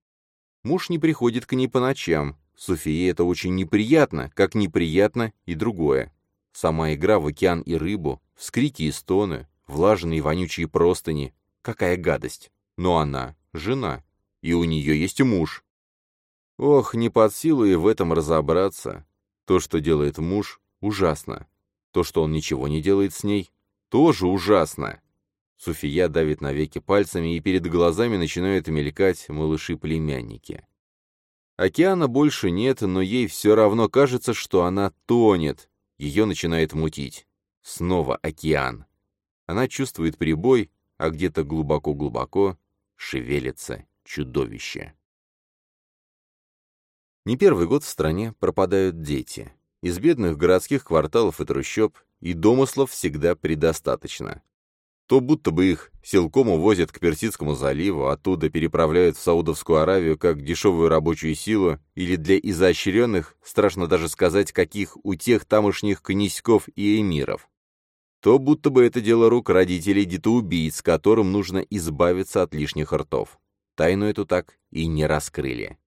Муж не приходит к ней по ночам, Софии это очень неприятно, как неприятно и другое. Сама игра в океан и рыбу, вскрики и стоны, влажные вонючие простыни. Какая гадость. Но она — жена, и у нее есть муж. Ох, не под силу и в этом разобраться. То, что делает муж, ужасно. То, что он ничего не делает с ней, тоже ужасно. Суфия давит навеки пальцами, и перед глазами начинают мелькать малыши-племянники. Океана больше нет, но ей все равно кажется, что она тонет. Ее начинает мутить. Снова океан. Она чувствует прибой, а где-то глубоко-глубоко шевелится чудовище. Не первый год в стране пропадают дети. Из бедных городских кварталов и трущоб и домыслов всегда предостаточно то будто бы их силком увозят к Персидскому заливу, оттуда переправляют в Саудовскую Аравию как дешевую рабочую силу, или для изощренных, страшно даже сказать, каких у тех тамошних князьков и эмиров. То будто бы это дело рук родителей детоубийц, которым нужно избавиться от лишних ртов. Тайну эту так и не раскрыли.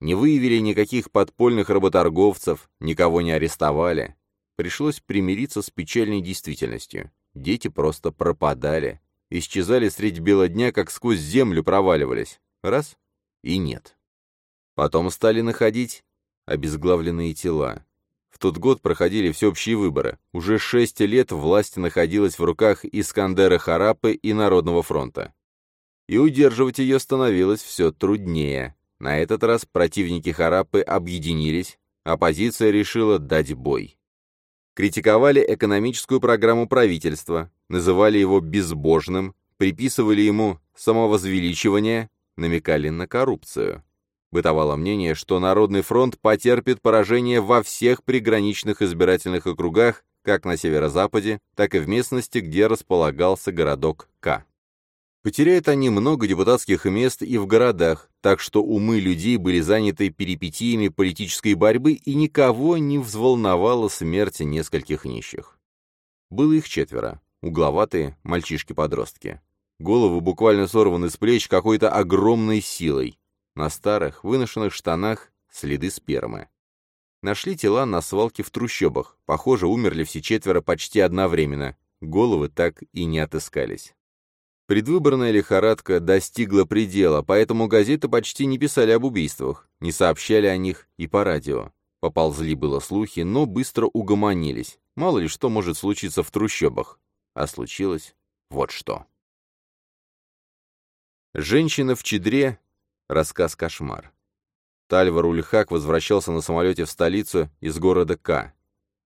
Не выявили никаких подпольных работорговцев, никого не арестовали. Пришлось примириться с печальной действительностью. Дети просто пропадали. Исчезали средь бела дня, как сквозь землю проваливались. Раз — и нет. Потом стали находить обезглавленные тела. В тот год проходили всеобщие выборы. Уже шесть лет власть находилась в руках Искандера Харапы и Народного фронта. И удерживать ее становилось все труднее. На этот раз противники Харапы объединились, оппозиция решила дать бой критиковали экономическую программу правительства, называли его безбожным, приписывали ему самовозвеличивание, намекали на коррупцию. Бытовало мнение, что Народный фронт потерпит поражение во всех приграничных избирательных округах, как на северо-западе, так и в местности, где располагался городок К. Потеряют они много депутатских мест и в городах, так что умы людей были заняты перипетиями политической борьбы и никого не взволновала смерть нескольких нищих. Было их четверо, угловатые мальчишки-подростки. Головы буквально сорваны с плеч какой-то огромной силой. На старых, выношенных штанах следы спермы. Нашли тела на свалке в трущобах. Похоже, умерли все четверо почти одновременно. головы так и не отыскались. Предвыборная лихорадка достигла предела, поэтому газеты почти не писали об убийствах, не сообщали о них и по радио. Поползли было слухи, но быстро угомонились. Мало ли что может случиться в трущобах. А случилось вот что. Женщина в чедре. Рассказ «Кошмар». Тальвар Ульхак возвращался на самолете в столицу из города К.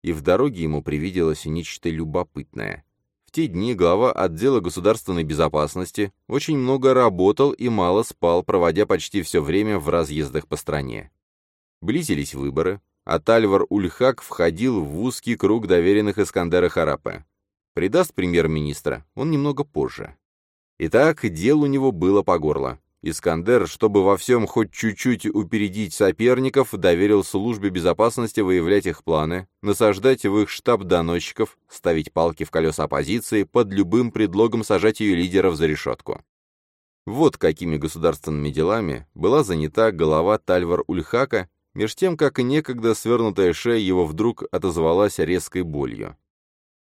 И в дороге ему привиделось нечто любопытное. Те дни глава отдела государственной безопасности очень много работал и мало спал, проводя почти все время в разъездах по стране. Близились выборы, а Тальвар Ульхак входил в узкий круг доверенных Искандера Харапе. Предаст премьер-министра он немного позже. Итак, дел у него было по горло. Искандер, чтобы во всем хоть чуть-чуть упередить соперников, доверил службе безопасности выявлять их планы, насаждать в их штаб доносчиков, ставить палки в колеса оппозиции, под любым предлогом сажать ее лидеров за решетку. Вот какими государственными делами была занята голова Тальвар Ульхака, меж тем, как некогда свернутая шея его вдруг отозвалась резкой болью.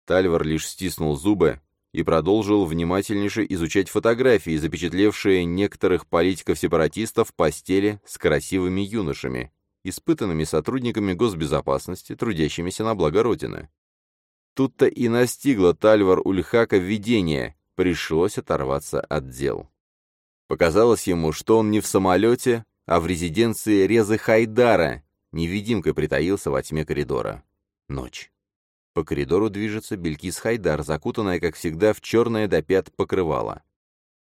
Тальвар лишь стиснул зубы и продолжил внимательнейше изучать фотографии, запечатлевшие некоторых политиков-сепаратистов в постели с красивыми юношами, испытанными сотрудниками госбезопасности, трудящимися на благо Родины. Тут-то и настигло Тальвар Ульхака видение, пришлось оторваться от дел. Показалось ему, что он не в самолете, а в резиденции Резы Хайдара, невидимкой притаился во тьме коридора. Ночь. По коридору движется Белькис Хайдар, закутанная, как всегда, в черное до пят покрывало.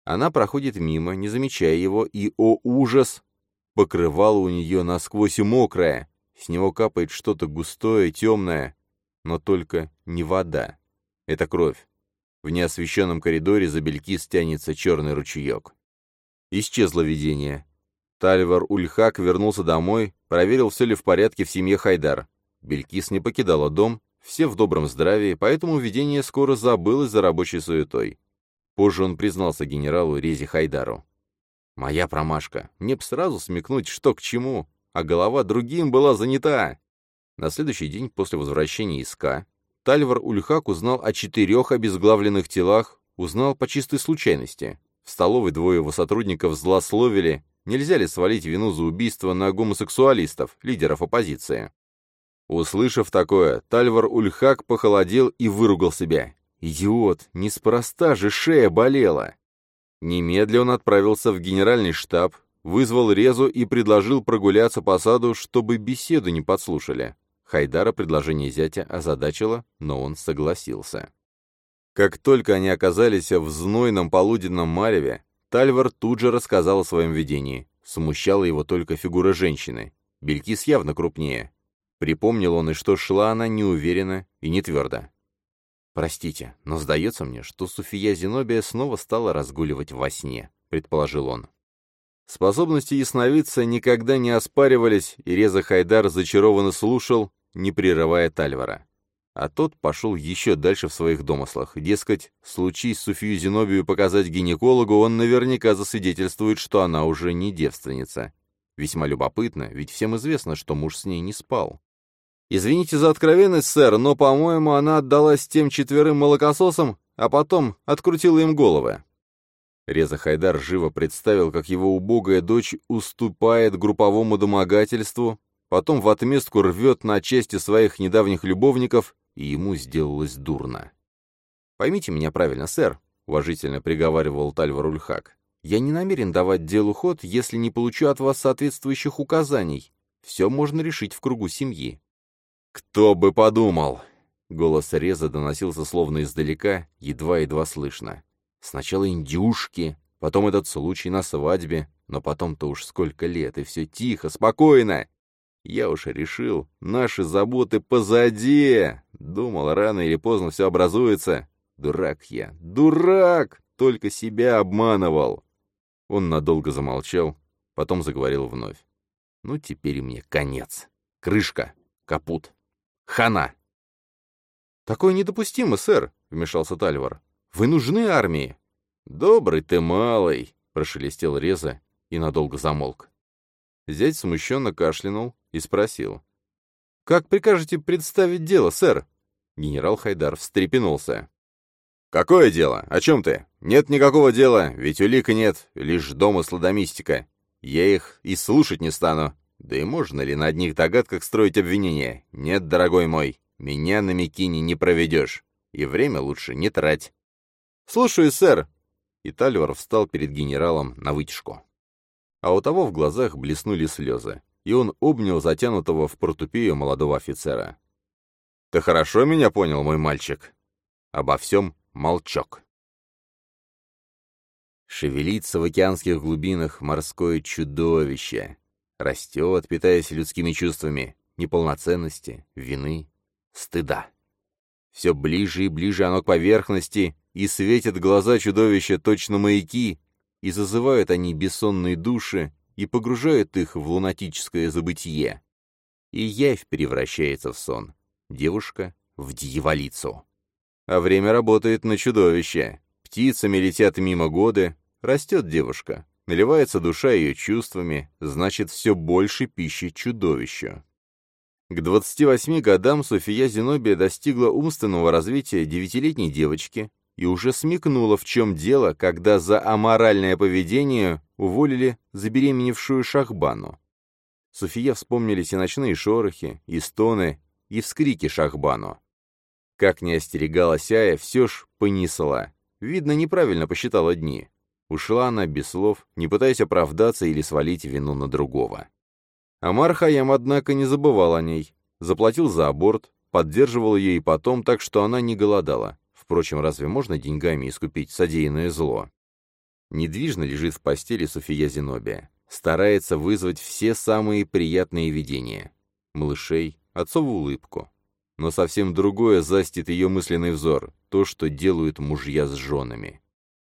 Она проходит мимо, не замечая его, и, о ужас, покрывало у нее насквозь мокрое, с него капает что-то густое, темное, но только не вода. Это кровь. В неосвещенном коридоре за Белькис тянется черный ручеек. Исчезло видение. Тальвар Ульхак вернулся домой, проверил, все ли в порядке в семье Хайдар. Белькис не покидала дом, все в добром здравии, поэтому видение скоро забылось за рабочей суетой. Позже он признался генералу Рези Хайдару. «Моя промашка. Мне б сразу смекнуть, что к чему, а голова другим была занята». На следующий день после возвращения из Ка Тальвар Ульхак узнал о четырех обезглавленных телах, узнал по чистой случайности. В столовой двое его сотрудников злословили, нельзя ли свалить вину за убийство на гомосексуалистов, лидеров оппозиции. Услышав такое, Тальвар Ульхак похолодел и выругал себя. «Идиот, неспроста же шея болела!» Немедля он отправился в генеральный штаб, вызвал Резу и предложил прогуляться по саду, чтобы беседу не подслушали. Хайдара предложение зятя озадачило, но он согласился. Как только они оказались в знойном полуденном мареве, Тальвар тут же рассказал о своем видении. Смущала его только фигура женщины. Белькис явно крупнее. Припомнил он и что шла она неуверенно и не твердо. «Простите, но сдается мне, что Суфия Зенобия снова стала разгуливать во сне», — предположил он. Способности ясновидца никогда не оспаривались, и Реза Хайдар зачарованно слушал, не прерывая Тальвара. А тот пошел еще дальше в своих домыслах. Дескать, случись Суфию Зенобию показать гинекологу, он наверняка засвидетельствует, что она уже не девственница. Весьма любопытно, ведь всем известно, что муж с ней не спал. Извините за откровенность, сэр, но, по-моему, она отдалась тем четверым молокососам, а потом открутила им головы. Реза Хайдар живо представил, как его убогая дочь уступает групповому домогательству, потом в отместку рвет на части своих недавних любовников, и ему сделалось дурно. «Поймите меня правильно, сэр», — уважительно приговаривал Тальвар Ульхак. «Я не намерен давать делу ход, если не получу от вас соответствующих указаний. Все можно решить в кругу семьи. «Кто бы подумал!» Голос Реза доносился словно издалека, едва-едва слышно. Сначала индюшки, потом этот случай на свадьбе, но потом-то уж сколько лет, и все тихо, спокойно. Я уж решил, наши заботы позади. Думал, рано или поздно все образуется. Дурак я, дурак! Только себя обманывал. Он надолго замолчал, потом заговорил вновь. Ну, теперь мне конец. Крышка, капут. Хана!» «Такое недопустимо, сэр», — вмешался Тальвар. «Вы нужны армии». «Добрый ты малый», — прошелестел Реза и надолго замолк. Зять смущенно кашлянул и спросил. «Как прикажете представить дело, сэр?» Генерал Хайдар встрепенулся. «Какое дело? О чем ты? Нет никакого дела, ведь улик нет, лишь домыслы да мистика. Я их и слушать не стану. Да и можно ли на одних догадках строить обвинения? Нет, дорогой мой, меня на Микине не проведешь. И время лучше не трать». «Слушаю, сэр!» И Тальвар встал перед генералом на вытяжку. А у того в глазах блеснули слезы, и он обнял затянутого в портупею молодого офицера. «Ты хорошо меня понял, мой мальчик? Обо всем Молчок. Шевелится в океанских глубинах морское чудовище. Растет, питаясь людскими чувствами неполноценности, вины, стыда. Все ближе и ближе оно к поверхности, и светят глаза чудовища точно маяки, и зазывают они бессонные души, и погружают их в лунатическое забытие. И явь превращается в сон, девушка — в дьяволицу. А время работает на чудовище. Птицами летят мимо годы, растет девушка, наливается душа ее чувствами, значит, все больше пищи чудовищу. К 28 годам София Зенобия достигла умственного развития девятилетней девочки и уже смекнула, в чем дело, когда за аморальное поведение уволили забеременевшую Шахбану. София вспомнились и ночные шорохи, и стоны, и вскрики Шахбану. Как не остерегалась Ая, все ж понесла. Видно, неправильно посчитала дни. Ушла она без слов, не пытаясь оправдаться или свалить вину на другого. Амар Хаям, однако, не забывал о ней. Заплатил за аборт, поддерживал ее и потом, так что она не голодала. Впрочем, разве можно деньгами искупить содеянное зло? Недвижно лежит в постели София Зенобия. Старается вызвать все самые приятные видения. Малышей, отцову улыбку, но совсем другое застит ее мысленный взор, то, что делают мужья с женами.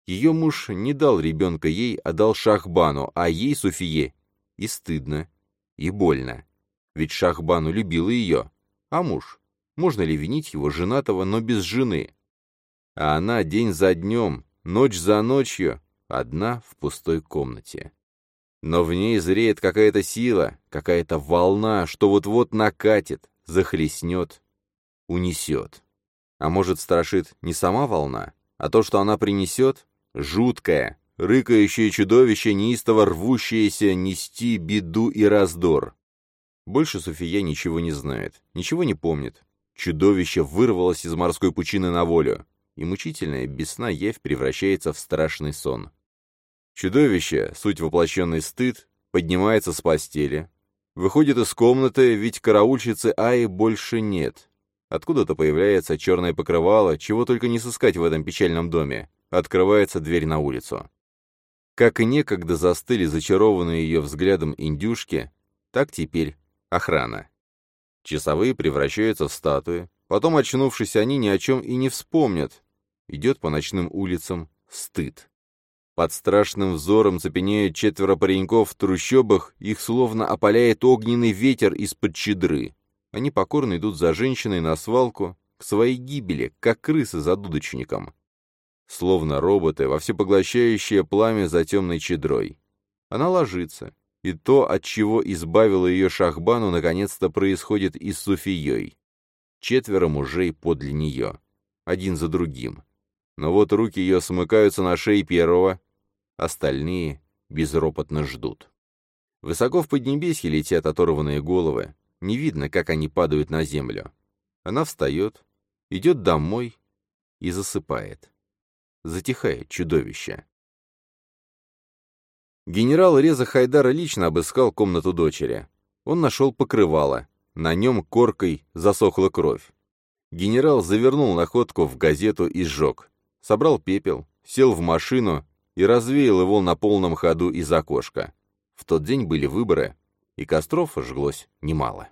Ее муж не дал ребенка ей, а дал Шахбану, а ей, Суфие, и стыдно, и больно. Ведь Шахбану любила ее, а муж? Можно ли винить его женатого, но без жены? А она день за днем, ночь за ночью, одна в пустой комнате. Но в ней зреет какая-то сила, какая-то волна, что вот-вот накатит, захлестнет, унесет. А может, страшит не сама волна, а то, что она принесет? Жуткое, рыкающее чудовище, неистово рвущееся нести беду и раздор. Больше София ничего не знает, ничего не помнит. Чудовище вырвалось из морской пучины на волю, и мучительная без сна превращается в страшный сон. Чудовище, суть воплощенный стыд, поднимается с постели, выходит из комнаты, ведь караульщицы Аи больше нет, Откуда-то появляется черное покрывало, чего только не сыскать в этом печальном доме. Открывается дверь на улицу. Как и некогда застыли зачарованные ее взглядом индюшки, так теперь охрана. Часовые превращаются в статуи, потом, очнувшись, они ни о чем и не вспомнят. Идет по ночным улицам стыд. Под страшным взором цепенеют четверо пареньков в трущобах, их словно опаляет огненный ветер из-под чедры. Они покорно идут за женщиной на свалку, к своей гибели, как крысы за дудочником. Словно роботы во всепоглощающее пламя за темной чедрой. Она ложится, и то, от чего избавила ее Шахбану, наконец-то происходит и с Суфией. Четверо мужей подле нее, один за другим. Но вот руки ее смыкаются на шее первого, остальные безропотно ждут. Высоко в Поднебесье летят оторванные головы, не видно, как они падают на землю. Она встает, идет домой и засыпает. Затихает чудовище. Генерал Реза Хайдара лично обыскал комнату дочери. Он нашел покрывало. На нем коркой засохла кровь. Генерал завернул находку в газету и сжег. Собрал пепел, сел в машину и развеял его на полном ходу из окошка. В тот день были выборы, и костров жглось немало.